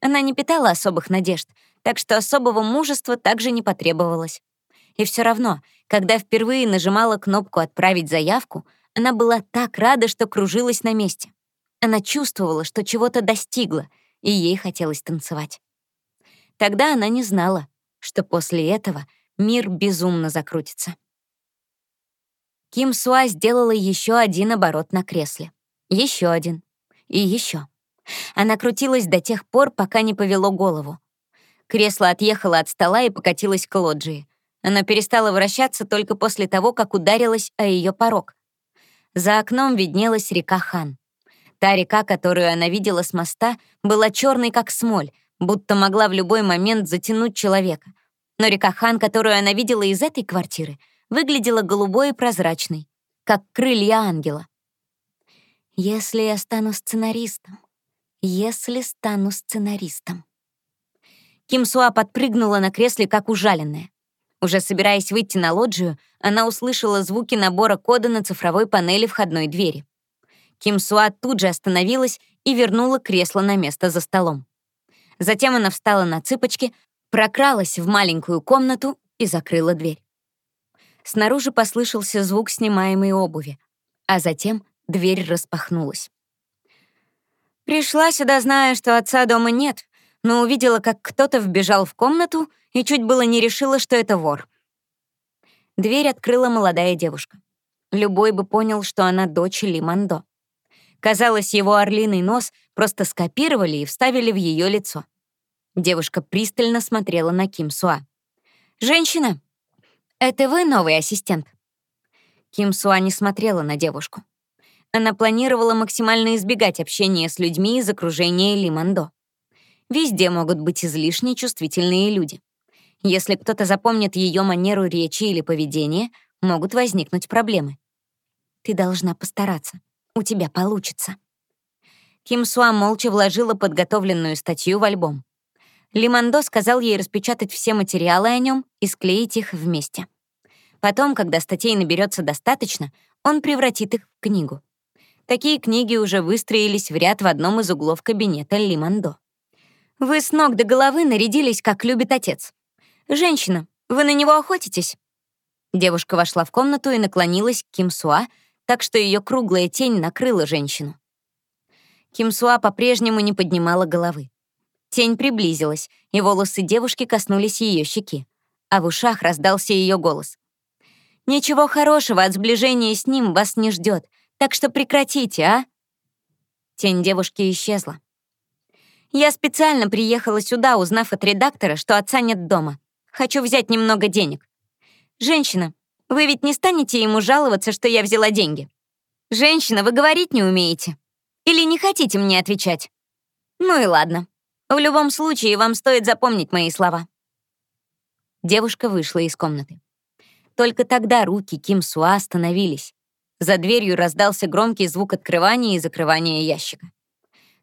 Она не питала особых надежд, так что особого мужества также не потребовалось. И все равно, когда впервые нажимала кнопку «Отправить заявку», она была так рада, что кружилась на месте. Она чувствовала, что чего-то достигла, и ей хотелось танцевать. Тогда она не знала, что после этого мир безумно закрутится. Ким Суа сделала еще один оборот на кресле. Еще один. И еще. Она крутилась до тех пор, пока не повело голову. Кресло отъехало от стола и покатилось к лоджии. Она перестала вращаться только после того, как ударилась о ее порог. За окном виднелась река Хан. Та река, которую она видела с моста, была черной, как смоль, будто могла в любой момент затянуть человека. Но река Хан, которую она видела из этой квартиры, выглядела голубой и прозрачной, как крылья ангела. «Если я стану сценаристом, если стану сценаристом». Ким Суа подпрыгнула на кресле, как ужаленная. Уже собираясь выйти на лоджию, она услышала звуки набора кода на цифровой панели входной двери. Ким Суа тут же остановилась и вернула кресло на место за столом. Затем она встала на цыпочки, прокралась в маленькую комнату и закрыла дверь. Снаружи послышался звук снимаемой обуви, а затем дверь распахнулась. «Пришла сюда, зная, что отца дома нет, но увидела, как кто-то вбежал в комнату и чуть было не решила, что это вор. Дверь открыла молодая девушка. Любой бы понял, что она дочь Ли Мандо. Казалось, его орлиный нос просто скопировали и вставили в ее лицо. Девушка пристально смотрела на Ким Суа. «Женщина, это вы новый ассистент?» Ким Суа не смотрела на девушку. Она планировала максимально избегать общения с людьми из окружения Ли Мандо. Везде могут быть излишне чувствительные люди. Если кто-то запомнит ее манеру речи или поведения, могут возникнуть проблемы. Ты должна постараться. У тебя получится. Ким Суа молча вложила подготовленную статью в альбом. Лимандо сказал ей распечатать все материалы о нем и склеить их вместе. Потом, когда статей наберется достаточно, он превратит их в книгу. Такие книги уже выстроились в ряд в одном из углов кабинета Лимандо. «Вы с ног до головы нарядились, как любит отец. Женщина, вы на него охотитесь?» Девушка вошла в комнату и наклонилась к Ким Суа, так что ее круглая тень накрыла женщину. Ким Суа по-прежнему не поднимала головы. Тень приблизилась, и волосы девушки коснулись ее щеки, а в ушах раздался ее голос. Ничего хорошего от сближения с ним вас не ждет, так что прекратите, а?» Тень девушки исчезла. «Я специально приехала сюда, узнав от редактора, что отца нет дома. Хочу взять немного денег. Женщина, вы ведь не станете ему жаловаться, что я взяла деньги? Женщина, вы говорить не умеете. Или не хотите мне отвечать? Ну и ладно. В любом случае, вам стоит запомнить мои слова». Девушка вышла из комнаты. Только тогда руки Ким Суа остановились. За дверью раздался громкий звук открывания и закрывания ящика.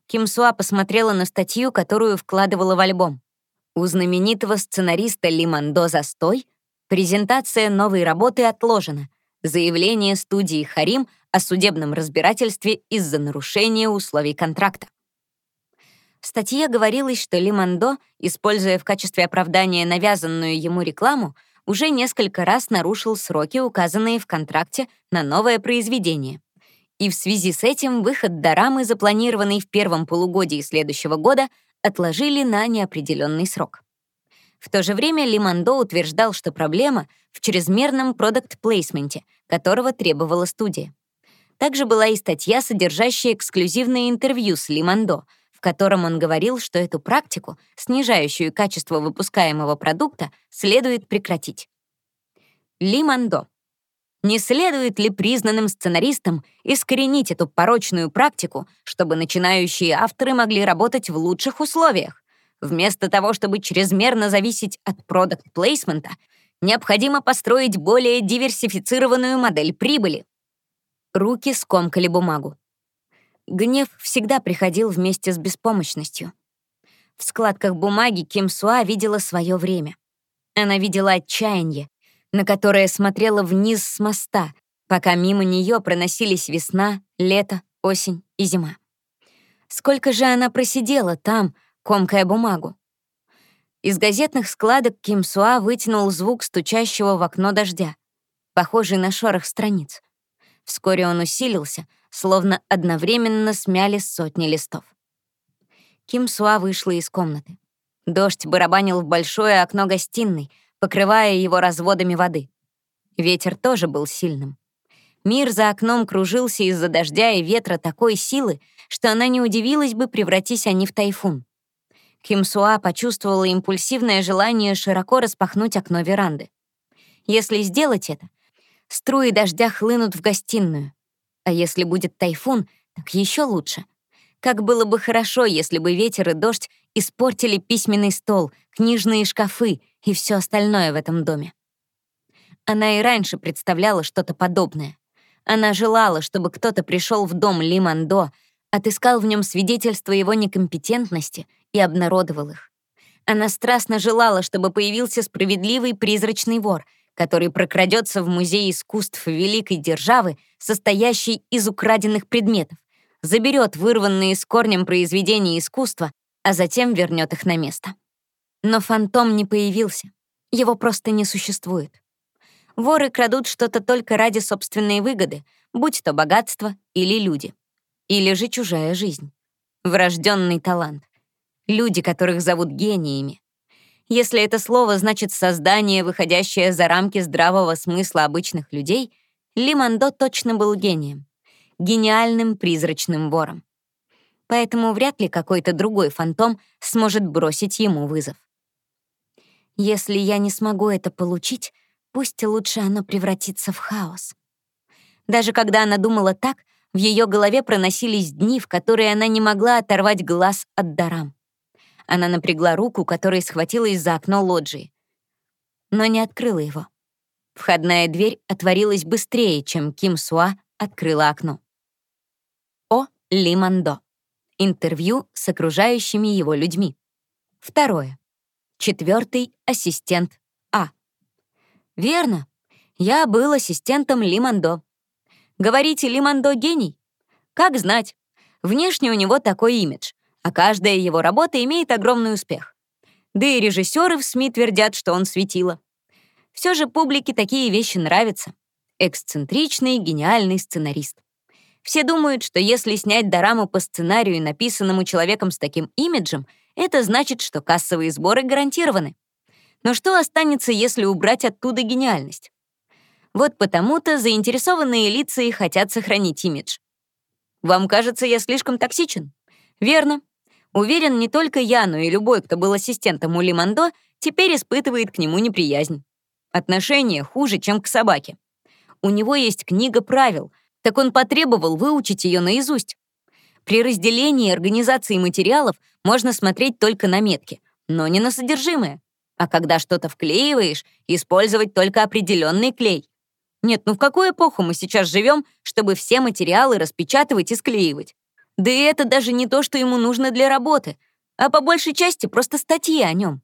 Ким Суа посмотрела на статью, которую вкладывала в альбом. У знаменитого сценариста Ли Мандо «Застой» презентация новой работы отложена. Заявление студии «Харим» о судебном разбирательстве из-за нарушения условий контракта. В статье говорилось, что Ли Мандо, используя в качестве оправдания навязанную ему рекламу, уже несколько раз нарушил сроки, указанные в контракте на новое произведение. И в связи с этим выход дорамы, запланированный в первом полугодии следующего года, отложили на неопределенный срок. В то же время Лимандо утверждал, что проблема в чрезмерном продукт-плейсменте, которого требовала студия. Также была и статья, содержащая эксклюзивное интервью с Лимандо, в котором он говорил, что эту практику, снижающую качество выпускаемого продукта, следует прекратить. Ли Мандо. Не следует ли признанным сценаристам искоренить эту порочную практику, чтобы начинающие авторы могли работать в лучших условиях? Вместо того, чтобы чрезмерно зависеть от продукт-плейсмента, необходимо построить более диверсифицированную модель прибыли. Руки скомкали бумагу. Гнев всегда приходил вместе с беспомощностью. В складках бумаги Ким Суа видела свое время. Она видела отчаяние, на которое смотрела вниз с моста, пока мимо нее проносились весна, лето, осень и зима. Сколько же она просидела там, комкая бумагу? Из газетных складок Ким Суа вытянул звук стучащего в окно дождя, похожий на шорох страниц. Вскоре он усилился — словно одновременно смяли сотни листов. Ким Суа вышла из комнаты. Дождь барабанил в большое окно гостиной, покрывая его разводами воды. Ветер тоже был сильным. Мир за окном кружился из-за дождя и ветра такой силы, что она не удивилась бы, превратись они в тайфун. Ким Суа почувствовала импульсивное желание широко распахнуть окно веранды. Если сделать это, струи дождя хлынут в гостиную, а если будет тайфун, так еще лучше. Как было бы хорошо, если бы ветер и дождь испортили письменный стол, книжные шкафы и все остальное в этом доме. Она и раньше представляла что-то подобное. Она желала, чтобы кто-то пришел в дом Лимандо, отыскал в нем свидетельства его некомпетентности и обнародовал их. Она страстно желала, чтобы появился справедливый призрачный вор — который прокрадется в музей искусств великой державы, состоящий из украденных предметов, заберет вырванные с корнем произведения искусства, а затем вернет их на место. Но фантом не появился. Его просто не существует. Воры крадут что-то только ради собственной выгоды, будь то богатство или люди. Или же чужая жизнь. Врожденный талант. Люди, которых зовут гениями, если это слово значит создание, выходящее за рамки здравого смысла обычных людей, Лимандо точно был гением. Гениальным призрачным вором. Поэтому вряд ли какой-то другой фантом сможет бросить ему вызов. Если я не смогу это получить, пусть лучше оно превратится в хаос. Даже когда она думала так, в ее голове проносились дни, в которые она не могла оторвать глаз от дарам. Она напрягла руку, которой схватилась за окно лоджии. Но не открыла его. Входная дверь отворилась быстрее, чем Ким Суа открыла окно. О. Ли Мандо. Интервью с окружающими его людьми. Второе. Четвертый ассистент А. Верно. Я был ассистентом Ли Мандо. Говорите, Ли Мандо гений? Как знать. Внешне у него такой имидж а каждая его работа имеет огромный успех. Да и режиссеры в СМИ твердят, что он светило. Все же публике такие вещи нравятся. Эксцентричный, гениальный сценарист. Все думают, что если снять дораму по сценарию, написанному человеком с таким имиджем, это значит, что кассовые сборы гарантированы. Но что останется, если убрать оттуда гениальность? Вот потому-то заинтересованные лица и хотят сохранить имидж. Вам кажется, я слишком токсичен? Верно. Уверен, не только я, но и любой, кто был ассистентом у Лимандо, теперь испытывает к нему неприязнь. Отношение хуже, чем к собаке. У него есть книга правил, так он потребовал выучить ее наизусть. При разделении и организации материалов можно смотреть только на метки, но не на содержимое. А когда что-то вклеиваешь, использовать только определенный клей. Нет, ну в какую эпоху мы сейчас живем, чтобы все материалы распечатывать и склеивать? Да и это даже не то, что ему нужно для работы, а по большей части просто статьи о нем.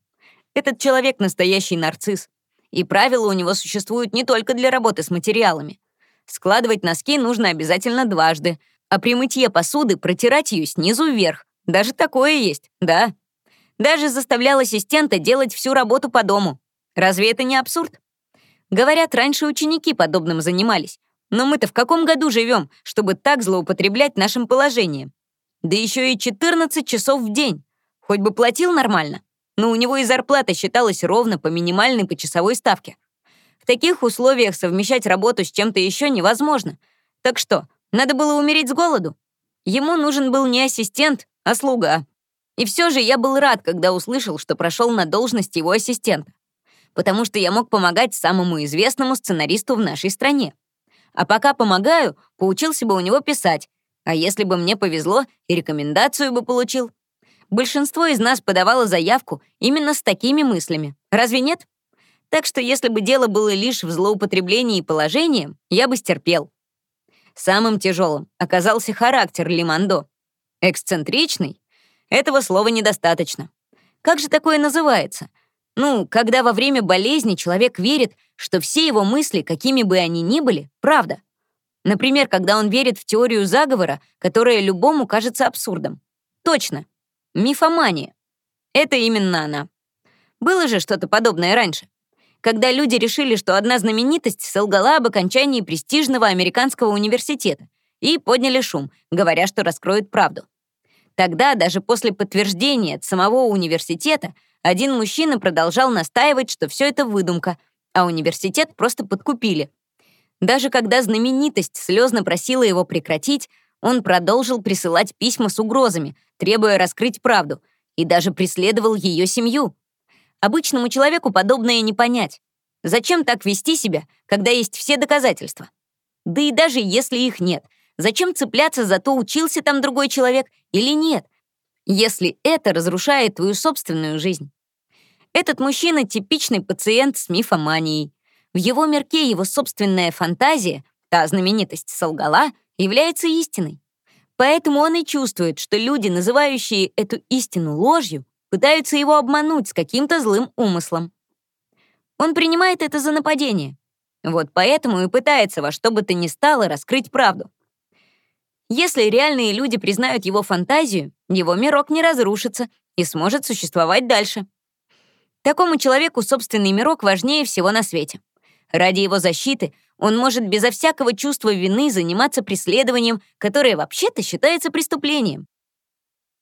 Этот человек — настоящий нарцисс. И правила у него существуют не только для работы с материалами. Складывать носки нужно обязательно дважды, а при мытье посуды протирать ее снизу вверх. Даже такое есть, да. Даже заставлял ассистента делать всю работу по дому. Разве это не абсурд? Говорят, раньше ученики подобным занимались. Но мы-то в каком году живем, чтобы так злоупотреблять нашим положением? Да еще и 14 часов в день. Хоть бы платил нормально. Но у него и зарплата считалась ровно по минимальной почасовой ставке. В таких условиях совмещать работу с чем-то еще невозможно. Так что, надо было умереть с голоду? Ему нужен был не ассистент, а слуга. И все же я был рад, когда услышал, что прошел на должность его ассистента, потому что я мог помогать самому известному сценаристу в нашей стране. А пока помогаю, поучился бы у него писать, а если бы мне повезло, и рекомендацию бы получил. Большинство из нас подавало заявку именно с такими мыслями. Разве нет? Так что если бы дело было лишь в злоупотреблении положением, я бы стерпел. Самым тяжелым оказался характер Лимандо. Эксцентричный этого слова недостаточно. Как же такое называется? Ну, когда во время болезни человек верит, что все его мысли, какими бы они ни были, правда. Например, когда он верит в теорию заговора, которая любому кажется абсурдом. Точно. Мифомания. Это именно она. Было же что-то подобное раньше. Когда люди решили, что одна знаменитость солгала об окончании престижного американского университета и подняли шум, говоря, что раскроют правду. Тогда, даже после подтверждения от самого университета, один мужчина продолжал настаивать, что все это выдумка, а университет просто подкупили. Даже когда знаменитость слезно просила его прекратить, он продолжил присылать письма с угрозами, требуя раскрыть правду, и даже преследовал ее семью. Обычному человеку подобное не понять. Зачем так вести себя, когда есть все доказательства? Да и даже если их нет, Зачем цепляться за то, учился там другой человек или нет, если это разрушает твою собственную жизнь? Этот мужчина — типичный пациент с мифоманией. В его мирке его собственная фантазия, та знаменитость солгала, является истиной. Поэтому он и чувствует, что люди, называющие эту истину ложью, пытаются его обмануть с каким-то злым умыслом. Он принимает это за нападение. Вот поэтому и пытается во что бы то ни стало раскрыть правду. Если реальные люди признают его фантазию, его мирок не разрушится и сможет существовать дальше. Такому человеку собственный мирок важнее всего на свете. Ради его защиты он может безо всякого чувства вины заниматься преследованием, которое вообще-то считается преступлением.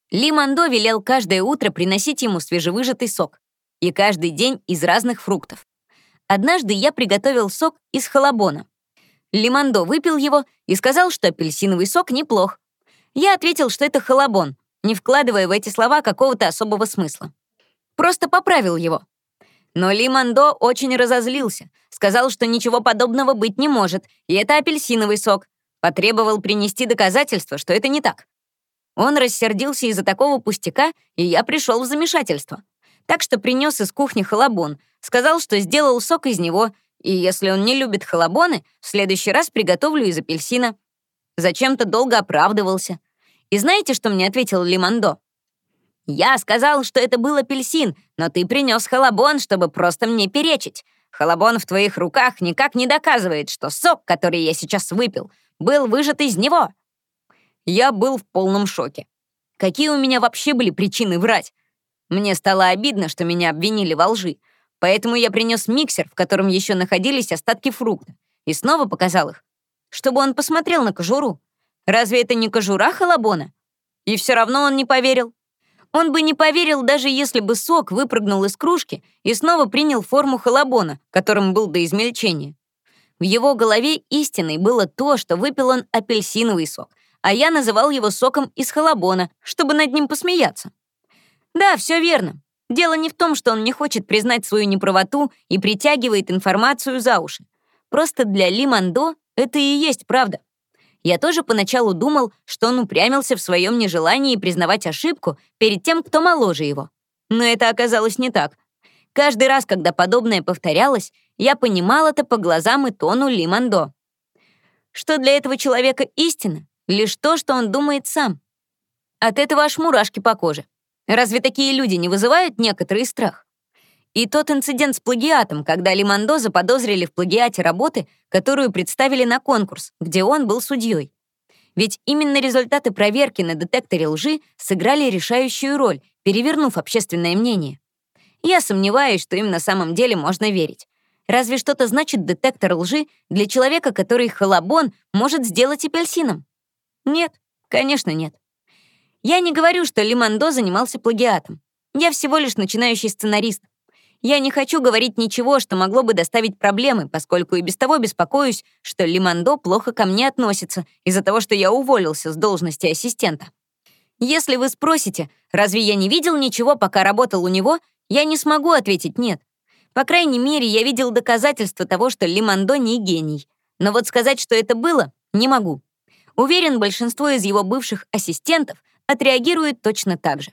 Ли Мандо велел каждое утро приносить ему свежевыжатый сок, и каждый день из разных фруктов. Однажды я приготовил сок из халабона. Лимондо выпил его и сказал, что апельсиновый сок неплох. Я ответил, что это халабон, не вкладывая в эти слова какого-то особого смысла. Просто поправил его. Но Лимондо очень разозлился, сказал, что ничего подобного быть не может, и это апельсиновый сок. Потребовал принести доказательства, что это не так. Он рассердился из-за такого пустяка, и я пришел в замешательство. Так что принес из кухни халабон, сказал, что сделал сок из него, и если он не любит халабоны, в следующий раз приготовлю из апельсина. Зачем-то долго оправдывался. И знаете, что мне ответил Лимондо? «Я сказал, что это был апельсин, но ты принес халабон, чтобы просто мне перечить. Халабон в твоих руках никак не доказывает, что сок, который я сейчас выпил, был выжат из него». Я был в полном шоке. Какие у меня вообще были причины врать? Мне стало обидно, что меня обвинили во лжи. Поэтому я принес миксер, в котором еще находились остатки фрукта, и снова показал их, чтобы он посмотрел на кожуру. Разве это не кожура халабона? И все равно он не поверил. Он бы не поверил, даже если бы сок выпрыгнул из кружки и снова принял форму халабона, которым был до измельчения. В его голове истиной было то, что выпил он апельсиновый сок, а я называл его соком из халабона, чтобы над ним посмеяться. Да, все верно. Дело не в том, что он не хочет признать свою неправоту и притягивает информацию за уши. Просто для Ли Мандо это и есть правда. Я тоже поначалу думал, что он упрямился в своем нежелании признавать ошибку перед тем, кто моложе его. Но это оказалось не так. Каждый раз, когда подобное повторялось, я понимал это по глазам и тону Ли Мандо. Что для этого человека истина? Лишь то, что он думает сам. От этого аж мурашки по коже. Разве такие люди не вызывают некоторый страх? И тот инцидент с плагиатом, когда Лимондо заподозрили в плагиате работы, которую представили на конкурс, где он был судьей. Ведь именно результаты проверки на детекторе лжи сыграли решающую роль, перевернув общественное мнение. Я сомневаюсь, что им на самом деле можно верить. Разве что-то значит детектор лжи для человека, который халабон может сделать апельсином? Нет, конечно, нет. Я не говорю, что Лимондо занимался плагиатом. Я всего лишь начинающий сценарист. Я не хочу говорить ничего, что могло бы доставить проблемы, поскольку и без того беспокоюсь, что Лимондо плохо ко мне относится из-за того, что я уволился с должности ассистента. Если вы спросите, разве я не видел ничего, пока работал у него, я не смогу ответить «нет». По крайней мере, я видел доказательства того, что Лимондо не гений. Но вот сказать, что это было, не могу. Уверен, большинство из его бывших ассистентов отреагирует точно так же.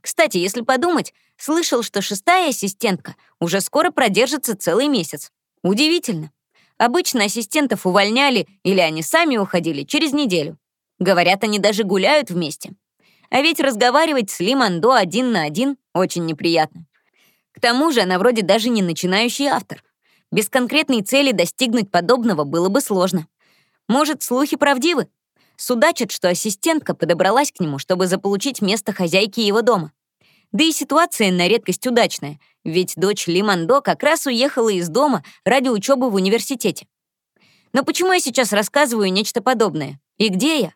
Кстати, если подумать, слышал, что шестая ассистентка уже скоро продержится целый месяц. Удивительно. Обычно ассистентов увольняли или они сами уходили через неделю. Говорят, они даже гуляют вместе. А ведь разговаривать с Ли Мандо один на один очень неприятно. К тому же она вроде даже не начинающий автор. Без конкретной цели достигнуть подобного было бы сложно. Может, слухи правдивы? Судачат, что ассистентка подобралась к нему, чтобы заполучить место хозяйки его дома. Да и ситуация на редкость удачная, ведь дочь Лимандо как раз уехала из дома ради учебы в университете. Но почему я сейчас рассказываю нечто подобное? И где я?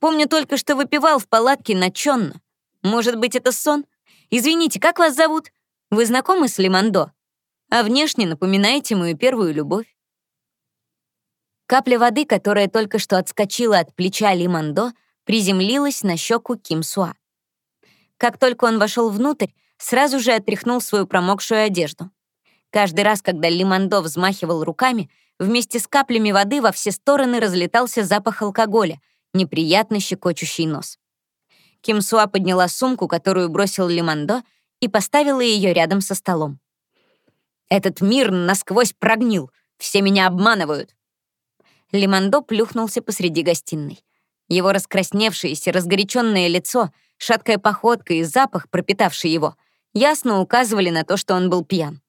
Помню только, что выпивал в палатке на Чонно. Может быть, это сон? Извините, как вас зовут? Вы знакомы с Лимандо? А внешне напоминаете мою первую любовь. Капля воды, которая только что отскочила от плеча Лимандо, приземлилась на щеку Ким Суа. Как только он вошел внутрь, сразу же отряхнул свою промокшую одежду. Каждый раз, когда Лимандо взмахивал руками, вместе с каплями воды во все стороны разлетался запах алкоголя, неприятно щекочущий нос. Ким Суа подняла сумку, которую бросил Лимандо, и поставила ее рядом со столом. «Этот мир насквозь прогнил. Все меня обманывают. Лимондо плюхнулся посреди гостиной. Его раскрасневшееся, разгоряченное лицо, шаткая походка и запах, пропитавший его, ясно указывали на то, что он был пьян.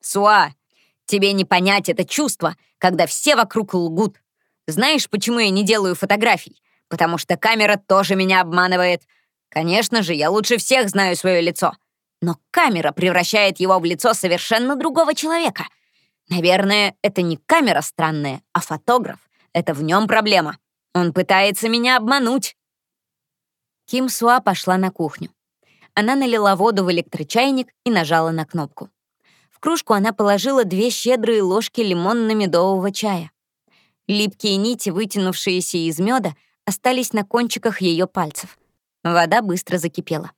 «Суа, тебе не понять это чувство, когда все вокруг лгут. Знаешь, почему я не делаю фотографий? Потому что камера тоже меня обманывает. Конечно же, я лучше всех знаю свое лицо. Но камера превращает его в лицо совершенно другого человека — Наверное, это не камера странная, а фотограф. Это в нем проблема. Он пытается меня обмануть. Ким Суа пошла на кухню. Она налила воду в электрочайник и нажала на кнопку. В кружку она положила две щедрые ложки лимонно-медового чая. Липкие нити, вытянувшиеся из меда, остались на кончиках ее пальцев. Вода быстро закипела.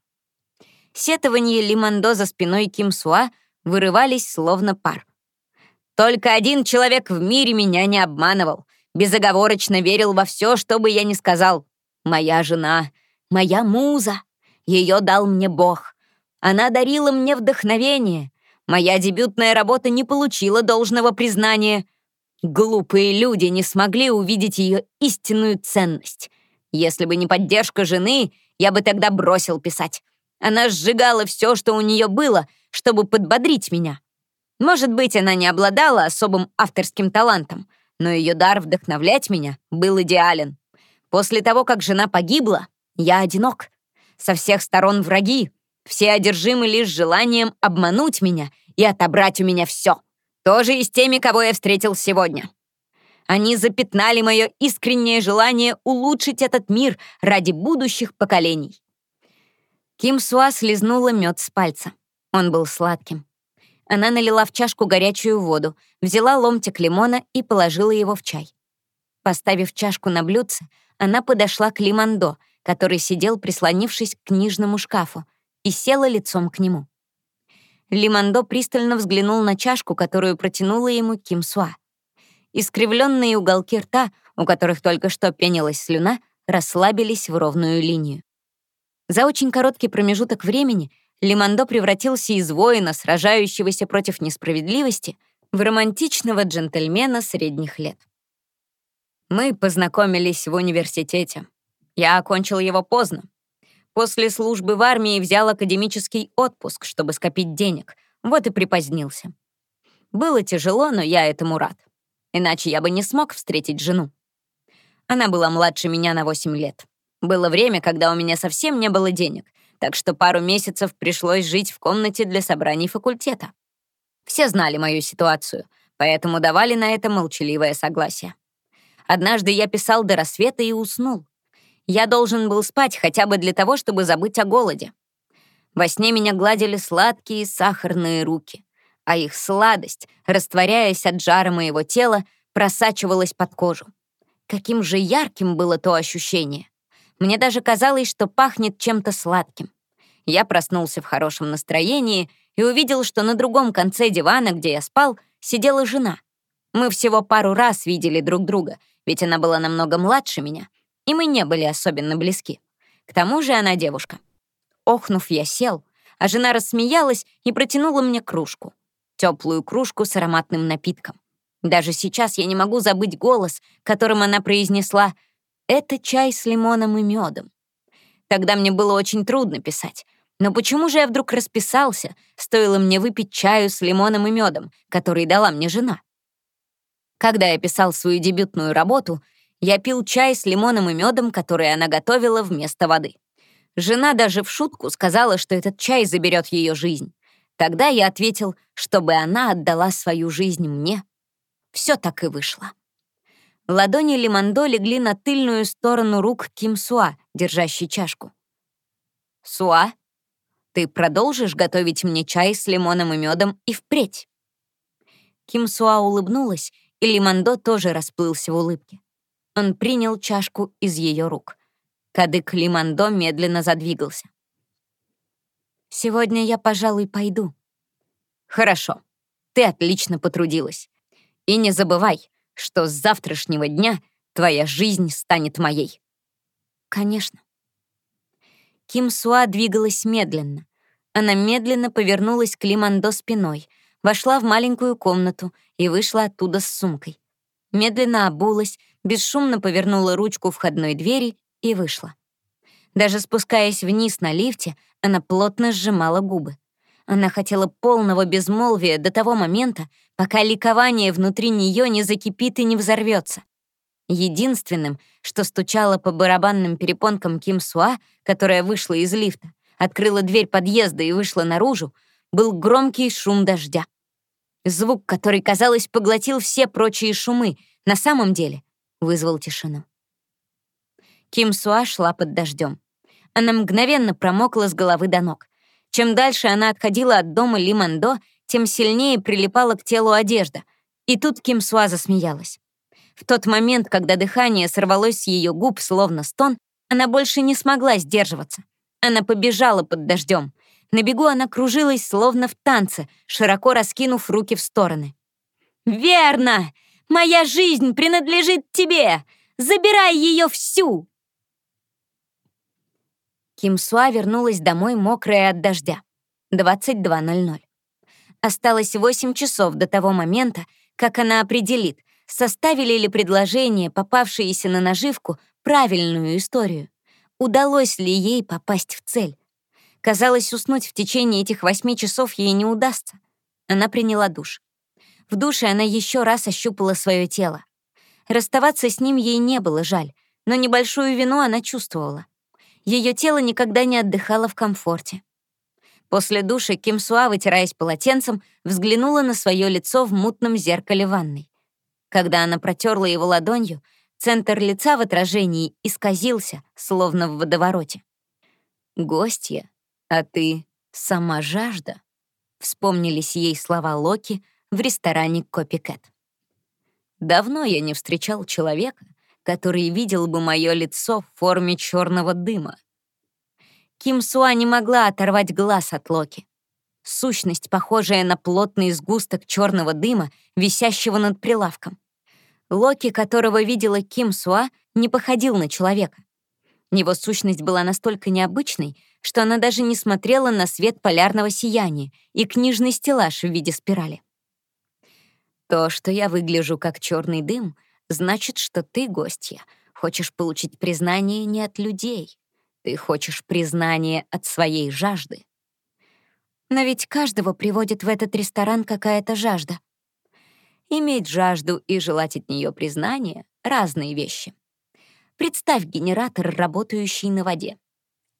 Сетование лимондо за спиной Ким Суа вырывались словно пар. Только один человек в мире меня не обманывал, безоговорочно верил во все, что бы я ни сказал. Моя жена, моя муза. Ее дал мне Бог. Она дарила мне вдохновение. Моя дебютная работа не получила должного признания. Глупые люди не смогли увидеть ее истинную ценность. Если бы не поддержка жены, я бы тогда бросил писать. Она сжигала все, что у нее было, чтобы подбодрить меня. Может быть, она не обладала особым авторским талантом, но ее дар вдохновлять меня был идеален. После того, как жена погибла, я одинок. Со всех сторон враги. Все одержимы лишь желанием обмануть меня и отобрать у меня все. Тоже и с теми, кого я встретил сегодня. Они запятнали мое искреннее желание улучшить этот мир ради будущих поколений. Ким Суа слезнула мед с пальца. Он был сладким. Она налила в чашку горячую воду, взяла ломтик лимона и положила его в чай. Поставив чашку на блюдце, она подошла к Лимандо, который сидел, прислонившись к книжному шкафу, и села лицом к нему. Лимандо пристально взглянул на чашку, которую протянула ему Ким Суа. Искривленные уголки рта, у которых только что пенилась слюна, расслабились в ровную линию. За очень короткий промежуток времени Лимандо превратился из воина, сражающегося против несправедливости, в романтичного джентльмена средних лет. Мы познакомились в университете. Я окончил его поздно. После службы в армии взял академический отпуск, чтобы скопить денег. Вот и припозднился. Было тяжело, но я этому рад. Иначе я бы не смог встретить жену. Она была младше меня на 8 лет. Было время, когда у меня совсем не было денег, так что пару месяцев пришлось жить в комнате для собраний факультета. Все знали мою ситуацию, поэтому давали на это молчаливое согласие. Однажды я писал до рассвета и уснул. Я должен был спать хотя бы для того, чтобы забыть о голоде. Во сне меня гладили сладкие сахарные руки, а их сладость, растворяясь от жара моего тела, просачивалась под кожу. Каким же ярким было то ощущение. Мне даже казалось, что пахнет чем-то сладким. Я проснулся в хорошем настроении и увидел, что на другом конце дивана, где я спал, сидела жена. Мы всего пару раз видели друг друга, ведь она была намного младше меня, и мы не были особенно близки. К тому же она девушка. Охнув, я сел, а жена рассмеялась и протянула мне кружку. Теплую кружку с ароматным напитком. Даже сейчас я не могу забыть голос, которым она произнесла «Это чай с лимоном и медом». Тогда мне было очень трудно писать. Но почему же я вдруг расписался, стоило мне выпить чаю с лимоном и медом, который дала мне жена? Когда я писал свою дебютную работу, я пил чай с лимоном и медом, который она готовила вместо воды. Жена даже в шутку сказала, что этот чай заберет ее жизнь. Тогда я ответил, чтобы она отдала свою жизнь мне. Все так и вышло. Ладони Лимандо легли на тыльную сторону рук Ким Суа, держащей чашку. «Суа, ты продолжишь готовить мне чай с лимоном и медом и впредь?» Ким Суа улыбнулась и Лимандо тоже расплылся в улыбке. Он принял чашку из ее рук. Кадык Лимандо медленно задвигался. «Сегодня я, пожалуй, пойду». «Хорошо. Ты отлично потрудилась. И не забывай, что с завтрашнего дня твоя жизнь станет моей». «Конечно». Ким Суа двигалась медленно. Она медленно повернулась к Лимандо спиной — вошла в маленькую комнату и вышла оттуда с сумкой. Медленно обулась, бесшумно повернула ручку входной двери и вышла. Даже спускаясь вниз на лифте, она плотно сжимала губы. Она хотела полного безмолвия до того момента, пока ликование внутри нее не закипит и не взорвется. Единственным, что стучало по барабанным перепонкам Ким Суа, которая вышла из лифта, открыла дверь подъезда и вышла наружу, был громкий шум дождя. Звук, который, казалось, поглотил все прочие шумы, на самом деле вызвал тишину. Ким Суа шла под дождем. Она мгновенно промокла с головы до ног. Чем дальше она отходила от дома Ли Мандо, тем сильнее прилипала к телу одежда. И тут Ким Суа засмеялась. В тот момент, когда дыхание сорвалось с ее губ, словно стон, она больше не смогла сдерживаться. Она побежала под дождем. На бегу она кружилась, словно в танце, широко раскинув руки в стороны. «Верно! Моя жизнь принадлежит тебе! Забирай ее всю!» Ким Суа вернулась домой мокрая от дождя. 22.00. Осталось 8 часов до того момента, как она определит, составили ли предложение, попавшееся на наживку, правильную историю. Удалось ли ей попасть в цель? Казалось, уснуть в течение этих восьми часов ей не удастся. Она приняла душ. В душе она еще раз ощупала свое тело. Расставаться с ним ей не было жаль, но небольшую вину она чувствовала. Ее тело никогда не отдыхало в комфорте. После душа Ким Суа, вытираясь полотенцем, взглянула на свое лицо в мутном зеркале ванной. Когда она протерла его ладонью, центр лица в отражении исказился, словно в водовороте. Гостья а ты сама жажда?» — Вспомнились ей слова Локи в ресторане «Копикэт». Давно я не встречал человека, который видел бы мое лицо в форме черного дыма. Ким Суа не могла оторвать глаз от Локи. Сущность, похожая на плотный сгусток черного дыма, висящего над прилавком. Локи, которого видела Ким Суа, не походил на человека. Его сущность была настолько необычной, что она даже не смотрела на свет полярного сияния и книжный стеллаж в виде спирали. То, что я выгляжу как черный дым, значит, что ты, гостья, хочешь получить признание не от людей. Ты хочешь признание от своей жажды. Но ведь каждого приводит в этот ресторан какая-то жажда. Иметь жажду и желать от нее признания — разные вещи. Представь генератор, работающий на воде.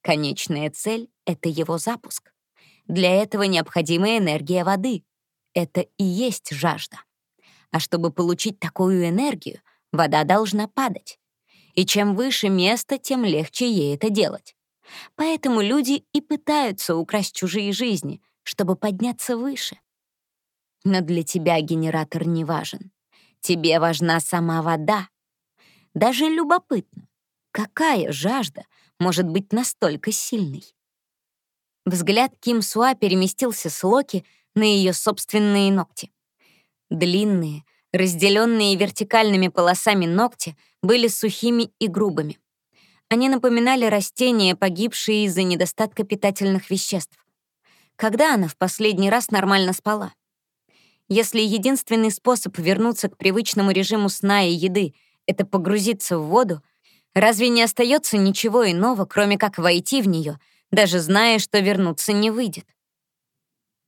Конечная цель — это его запуск. Для этого необходима энергия воды. Это и есть жажда. А чтобы получить такую энергию, вода должна падать. И чем выше место, тем легче ей это делать. Поэтому люди и пытаются украсть чужие жизни, чтобы подняться выше. Но для тебя генератор не важен. Тебе важна сама вода. Даже любопытно, какая жажда может быть настолько сильной? Взгляд Ким Суа переместился с Локи на ее собственные ногти. Длинные, разделенные вертикальными полосами ногти были сухими и грубыми. Они напоминали растения, погибшие из-за недостатка питательных веществ. Когда она в последний раз нормально спала? Если единственный способ вернуться к привычному режиму сна и еды — это погрузиться в воду, разве не остается ничего иного, кроме как войти в нее, даже зная, что вернуться не выйдет?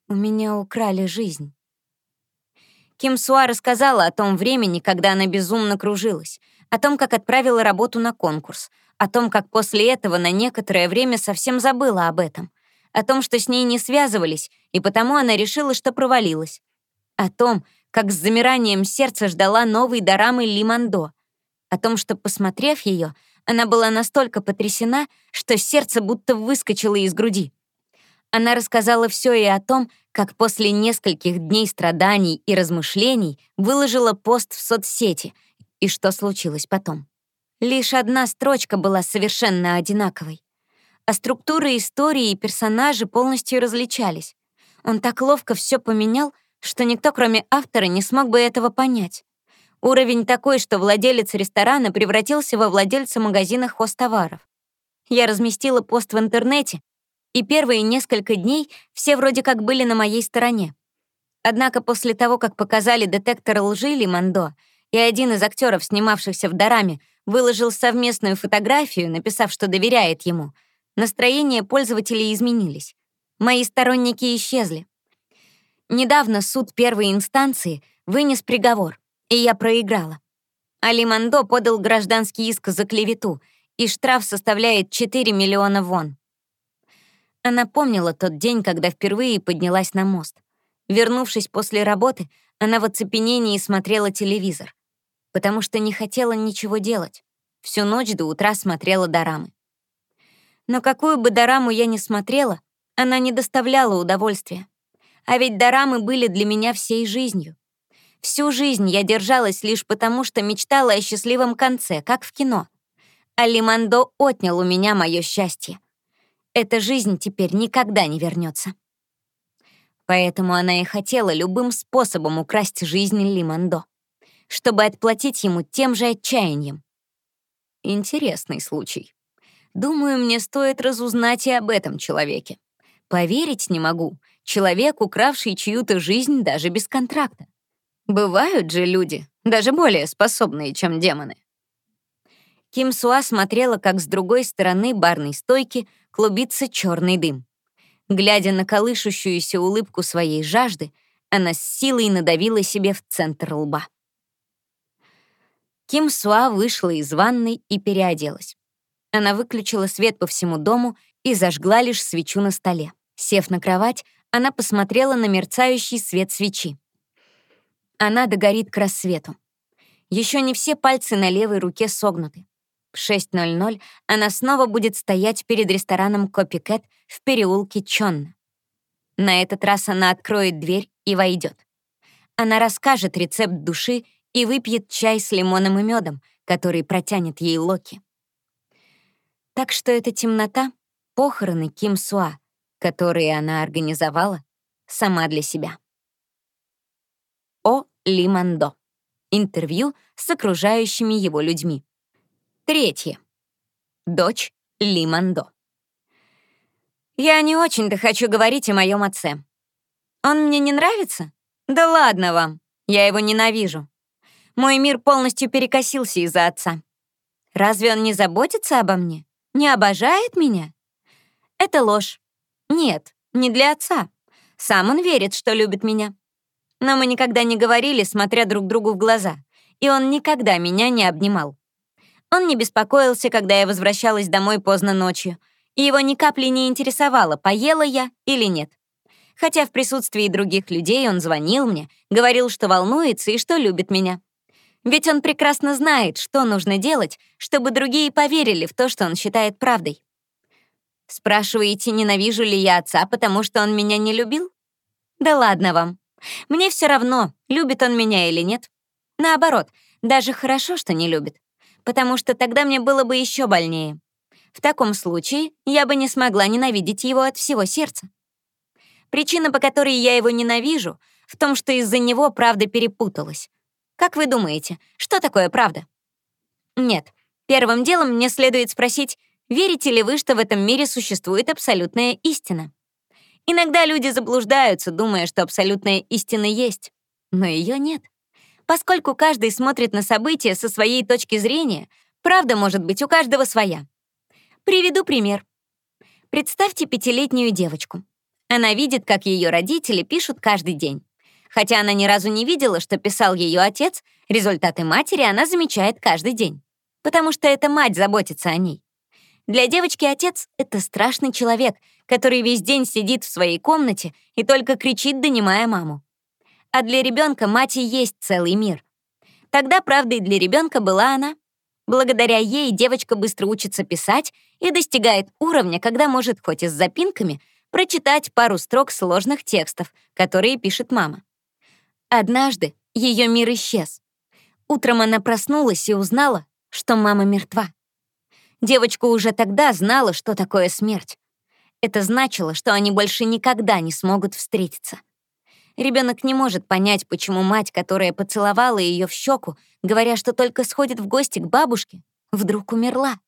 У меня украли жизнь. Ким Суа рассказала о том времени, когда она безумно кружилась, о том, как отправила работу на конкурс — о том, как после этого на некоторое время совсем забыла об этом, о том, что с ней не связывались, и потому она решила, что провалилась, о том, как с замиранием сердца ждала новой дорамы Лимандо, о том, что, посмотрев ее, она была настолько потрясена, что сердце будто выскочило из груди. Она рассказала все и о том, как после нескольких дней страданий и размышлений выложила пост в соцсети, и что случилось потом. Лишь одна строчка была совершенно одинаковой. А структура истории и персонажи полностью различались. Он так ловко все поменял, что никто, кроме автора, не смог бы этого понять. Уровень такой, что владелец ресторана превратился во владельца магазина хостоваров. Я разместила пост в интернете, и первые несколько дней все вроде как были на моей стороне. Однако после того, как показали детектор лжи Лимандо, и один из актеров, снимавшихся в Дораме, выложил совместную фотографию, написав, что доверяет ему, настроения пользователей изменились. Мои сторонники исчезли. Недавно суд первой инстанции вынес приговор, и я проиграла. Али Мандо подал гражданский иск за клевету, и штраф составляет 4 миллиона вон. Она помнила тот день, когда впервые поднялась на мост. Вернувшись после работы, она в оцепенении смотрела телевизор потому что не хотела ничего делать. Всю ночь до утра смотрела дорамы. Но какую бы дораму я ни смотрела, она не доставляла удовольствия. А ведь дорамы были для меня всей жизнью. Всю жизнь я держалась лишь потому, что мечтала о счастливом конце, как в кино. А Лимандо отнял у меня мое счастье. Эта жизнь теперь никогда не вернется. Поэтому она и хотела любым способом украсть жизнь Лимандо чтобы отплатить ему тем же отчаянием. Интересный случай. Думаю, мне стоит разузнать и об этом человеке. Поверить не могу. Человек, укравший чью-то жизнь даже без контракта. Бывают же люди, даже более способные, чем демоны. Ким Суа смотрела, как с другой стороны барной стойки клубится черный дым. Глядя на колышущуюся улыбку своей жажды, она с силой надавила себе в центр лба. Ким Суа вышла из ванной и переоделась. Она выключила свет по всему дому и зажгла лишь свечу на столе. Сев на кровать, она посмотрела на мерцающий свет свечи. Она догорит к рассвету. Еще не все пальцы на левой руке согнуты. В 6.00 она снова будет стоять перед рестораном «Копикэт» в переулке Чонна. На этот раз она откроет дверь и войдет. Она расскажет рецепт души и выпьет чай с лимоном и медом, который протянет ей Локи. Так что эта темнота — похороны Ким Суа, которые она организовала сама для себя. О Лимандо. Интервью с окружающими его людьми. Третье. Дочь Лимандо. Я не очень-то хочу говорить о моем отце. Он мне не нравится? Да ладно вам, я его ненавижу. Мой мир полностью перекосился из-за отца. Разве он не заботится обо мне? Не обожает меня? Это ложь. Нет, не для отца. Сам он верит, что любит меня. Но мы никогда не говорили, смотря друг другу в глаза, и он никогда меня не обнимал. Он не беспокоился, когда я возвращалась домой поздно ночью, и его ни капли не интересовало, поела я или нет. Хотя в присутствии других людей он звонил мне, говорил, что волнуется и что любит меня. Ведь он прекрасно знает, что нужно делать, чтобы другие поверили в то, что он считает правдой. Спрашиваете, ненавижу ли я отца, потому что он меня не любил? Да ладно вам. Мне все равно, любит он меня или нет. Наоборот, даже хорошо, что не любит, потому что тогда мне было бы еще больнее. В таком случае я бы не смогла ненавидеть его от всего сердца. Причина, по которой я его ненавижу, в том, что из-за него правда перепуталась. Как вы думаете, что такое правда? Нет, первым делом мне следует спросить, верите ли вы, что в этом мире существует абсолютная истина? Иногда люди заблуждаются, думая, что абсолютная истина есть, но ее нет. Поскольку каждый смотрит на события со своей точки зрения, правда может быть у каждого своя. Приведу пример. Представьте пятилетнюю девочку. Она видит, как ее родители пишут каждый день. Хотя она ни разу не видела, что писал ее отец, результаты матери она замечает каждый день. Потому что эта мать заботится о ней. Для девочки отец — это страшный человек, который весь день сидит в своей комнате и только кричит, донимая маму. А для ребенка мать и есть целый мир. Тогда правдой для ребенка была она. Благодаря ей девочка быстро учится писать и достигает уровня, когда может хоть и с запинками прочитать пару строк сложных текстов, которые пишет мама. Однажды ее мир исчез. Утром она проснулась и узнала, что мама мертва. Девочка уже тогда знала, что такое смерть. Это значило, что они больше никогда не смогут встретиться. Ребенок не может понять, почему мать, которая поцеловала ее в щеку, говоря, что только сходит в гости к бабушке, вдруг умерла.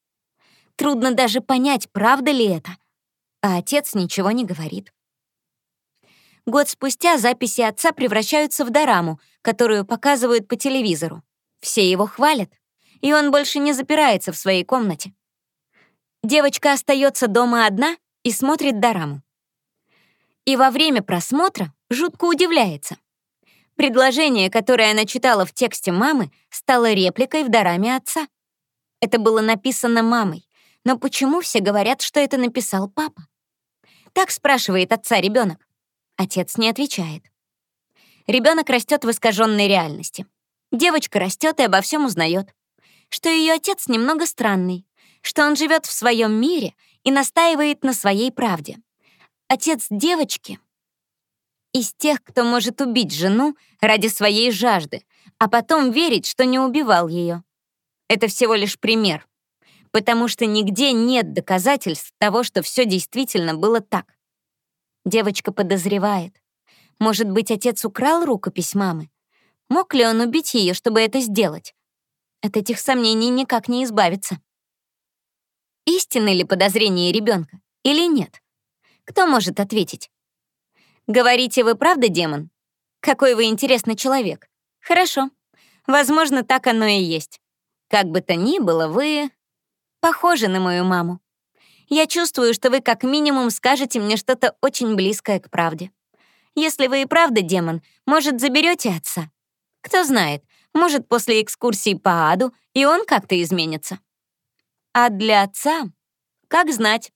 Трудно даже понять, правда ли это. А отец ничего не говорит. Год спустя записи отца превращаются в дораму, которую показывают по телевизору. Все его хвалят, и он больше не запирается в своей комнате. Девочка остается дома одна и смотрит дораму. И во время просмотра жутко удивляется. Предложение, которое она читала в тексте мамы, стало репликой в дараме отца. Это было написано мамой, но почему все говорят, что это написал папа? Так спрашивает отца ребенок. Отец не отвечает. Ребенок растет в искаженной реальности. Девочка растет и обо всем узнает. Что ее отец немного странный, что он живет в своем мире и настаивает на своей правде. Отец девочки из тех, кто может убить жену ради своей жажды, а потом верить, что не убивал ее. Это всего лишь пример, потому что нигде нет доказательств того, что все действительно было так. Девочка подозревает. Может быть, отец украл рукопись мамы? Мог ли он убить ее, чтобы это сделать? От этих сомнений никак не избавиться. Истинны ли подозрения ребенка или нет? Кто может ответить? Говорите, вы правда демон? Какой вы интересный человек. Хорошо. Возможно, так оно и есть. Как бы то ни было, вы похожи на мою маму. Я чувствую, что вы как минимум скажете мне что-то очень близкое к правде. Если вы и правда демон, может, заберете отца? Кто знает, может, после экскурсии по аду и он как-то изменится. А для отца? Как знать.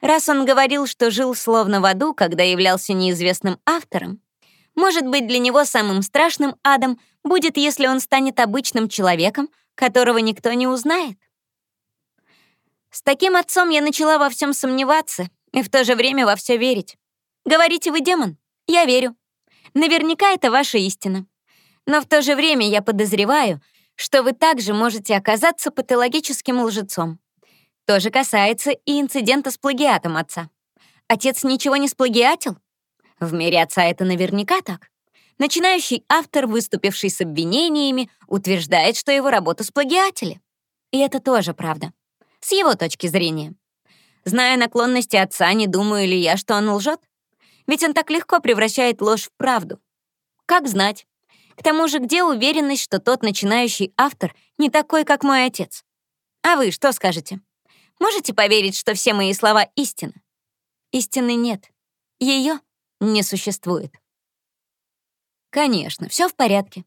Раз он говорил, что жил словно в аду, когда являлся неизвестным автором, может быть, для него самым страшным адом будет, если он станет обычным человеком, которого никто не узнает. С таким отцом я начала во всем сомневаться и в то же время во все верить. Говорите вы демон? Я верю. Наверняка это ваша истина. Но в то же время я подозреваю, что вы также можете оказаться патологическим лжецом. То же касается и инцидента с плагиатом отца. Отец ничего не сплагиатил? В мире отца это наверняка так. Начинающий автор, выступивший с обвинениями, утверждает, что его работу сплагиатили. И это тоже правда. С его точки зрения. Зная наклонности отца, не думаю ли я, что он лжет? Ведь он так легко превращает ложь в правду. Как знать? К тому же, где уверенность, что тот начинающий автор не такой, как мой отец? А вы что скажете? Можете поверить, что все мои слова — истина? Истины нет. Ее не существует. Конечно, все в порядке.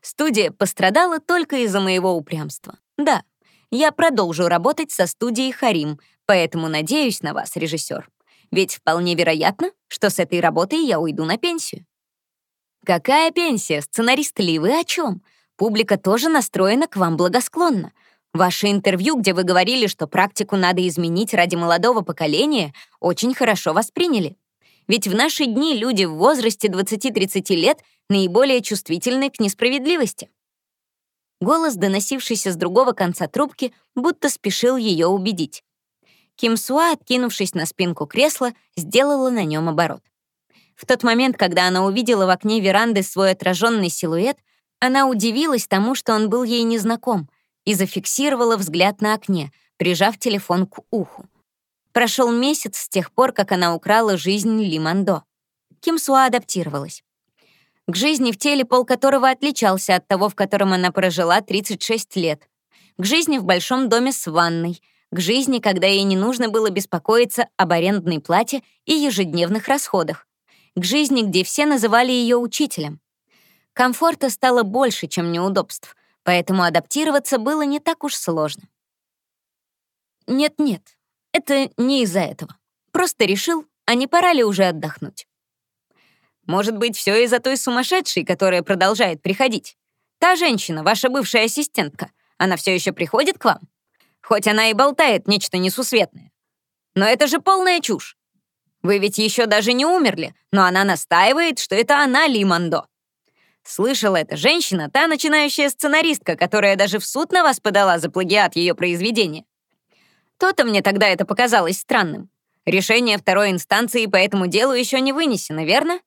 Студия пострадала только из-за моего упрямства. Да, я продолжу работать со студией «Харим», поэтому надеюсь на вас, режиссер. Ведь вполне вероятно, что с этой работой я уйду на пенсию. Какая пенсия? Сценарист ли вы о чем? Публика тоже настроена к вам благосклонно. Ваше интервью, где вы говорили, что практику надо изменить ради молодого поколения, очень хорошо восприняли. Ведь в наши дни люди в возрасте 20-30 лет наиболее чувствительны к несправедливости. Голос, доносившийся с другого конца трубки, будто спешил ее убедить. Ким Суа, откинувшись на спинку кресла, сделала на нем оборот. В тот момент, когда она увидела в окне веранды свой отраженный силуэт, она удивилась тому, что он был ей незнаком, и зафиксировала взгляд на окне, прижав телефон к уху. Прошел месяц с тех пор, как она украла жизнь Ли Мандо. Ким Суа адаптировалась. К жизни в теле, пол которого отличался от того, в котором она прожила 36 лет. К жизни в большом доме с ванной, к жизни, когда ей не нужно было беспокоиться об арендной плате и ежедневных расходах, к жизни, где все называли ее учителем. Комфорта стало больше, чем неудобств, поэтому адаптироваться было не так уж сложно. Нет-нет, это не из-за этого. Просто решил, а не пора ли уже отдохнуть? Может быть, все из-за той сумасшедшей, которая продолжает приходить. Та женщина, ваша бывшая ассистентка, она все еще приходит к вам? хоть она и болтает нечто несусветное. Но это же полная чушь. Вы ведь еще даже не умерли, но она настаивает, что это она Лимандо. Слышала эта женщина, та начинающая сценаристка, которая даже в суд на вас подала за плагиат ее произведения. То-то мне тогда это показалось странным. Решение второй инстанции по этому делу еще не вынесено, верно?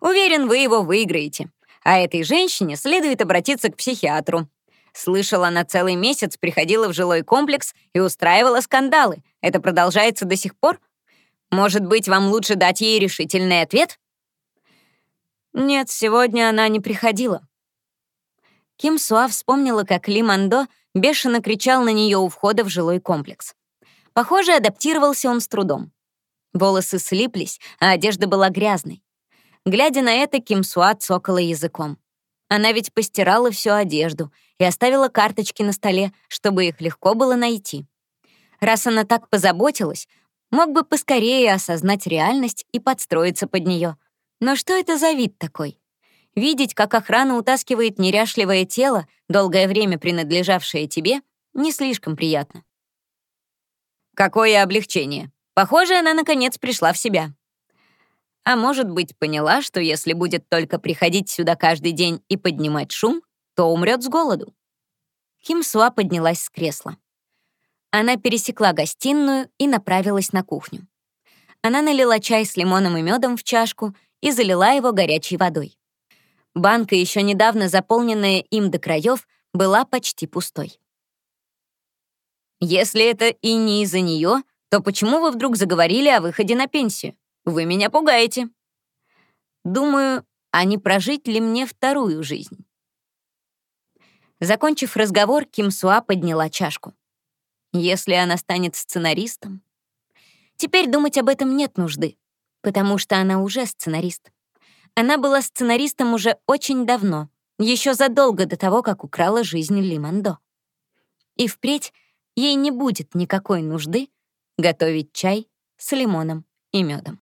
Уверен, вы его выиграете. А этой женщине следует обратиться к психиатру. Слышала, она целый месяц приходила в жилой комплекс и устраивала скандалы. Это продолжается до сих пор? Может быть, вам лучше дать ей решительный ответ? Нет, сегодня она не приходила. Ким Суа вспомнила, как Ли Мандо бешено кричал на нее у входа в жилой комплекс. Похоже, адаптировался он с трудом. Волосы слиплись, а одежда была грязной. Глядя на это, Ким Суа цокала языком. Она ведь постирала всю одежду и оставила карточки на столе, чтобы их легко было найти. Раз она так позаботилась, мог бы поскорее осознать реальность и подстроиться под нее. Но что это за вид такой? Видеть, как охрана утаскивает неряшливое тело, долгое время принадлежавшее тебе, не слишком приятно. Какое облегчение. Похоже, она наконец пришла в себя. А может быть, поняла, что если будет только приходить сюда каждый день и поднимать шум, то умрет с голоду. Ким Суа поднялась с кресла. Она пересекла гостиную и направилась на кухню. Она налила чай с лимоном и медом в чашку и залила его горячей водой. Банка, еще недавно заполненная им до краев, была почти пустой. «Если это и не из-за нее, то почему вы вдруг заговорили о выходе на пенсию?» Вы меня пугаете. Думаю, а не прожить ли мне вторую жизнь? Закончив разговор, Ким Суа подняла чашку. Если она станет сценаристом... Теперь думать об этом нет нужды, потому что она уже сценарист. Она была сценаристом уже очень давно, еще задолго до того, как украла жизнь Лимандо. И впредь ей не будет никакой нужды готовить чай с лимоном и медом.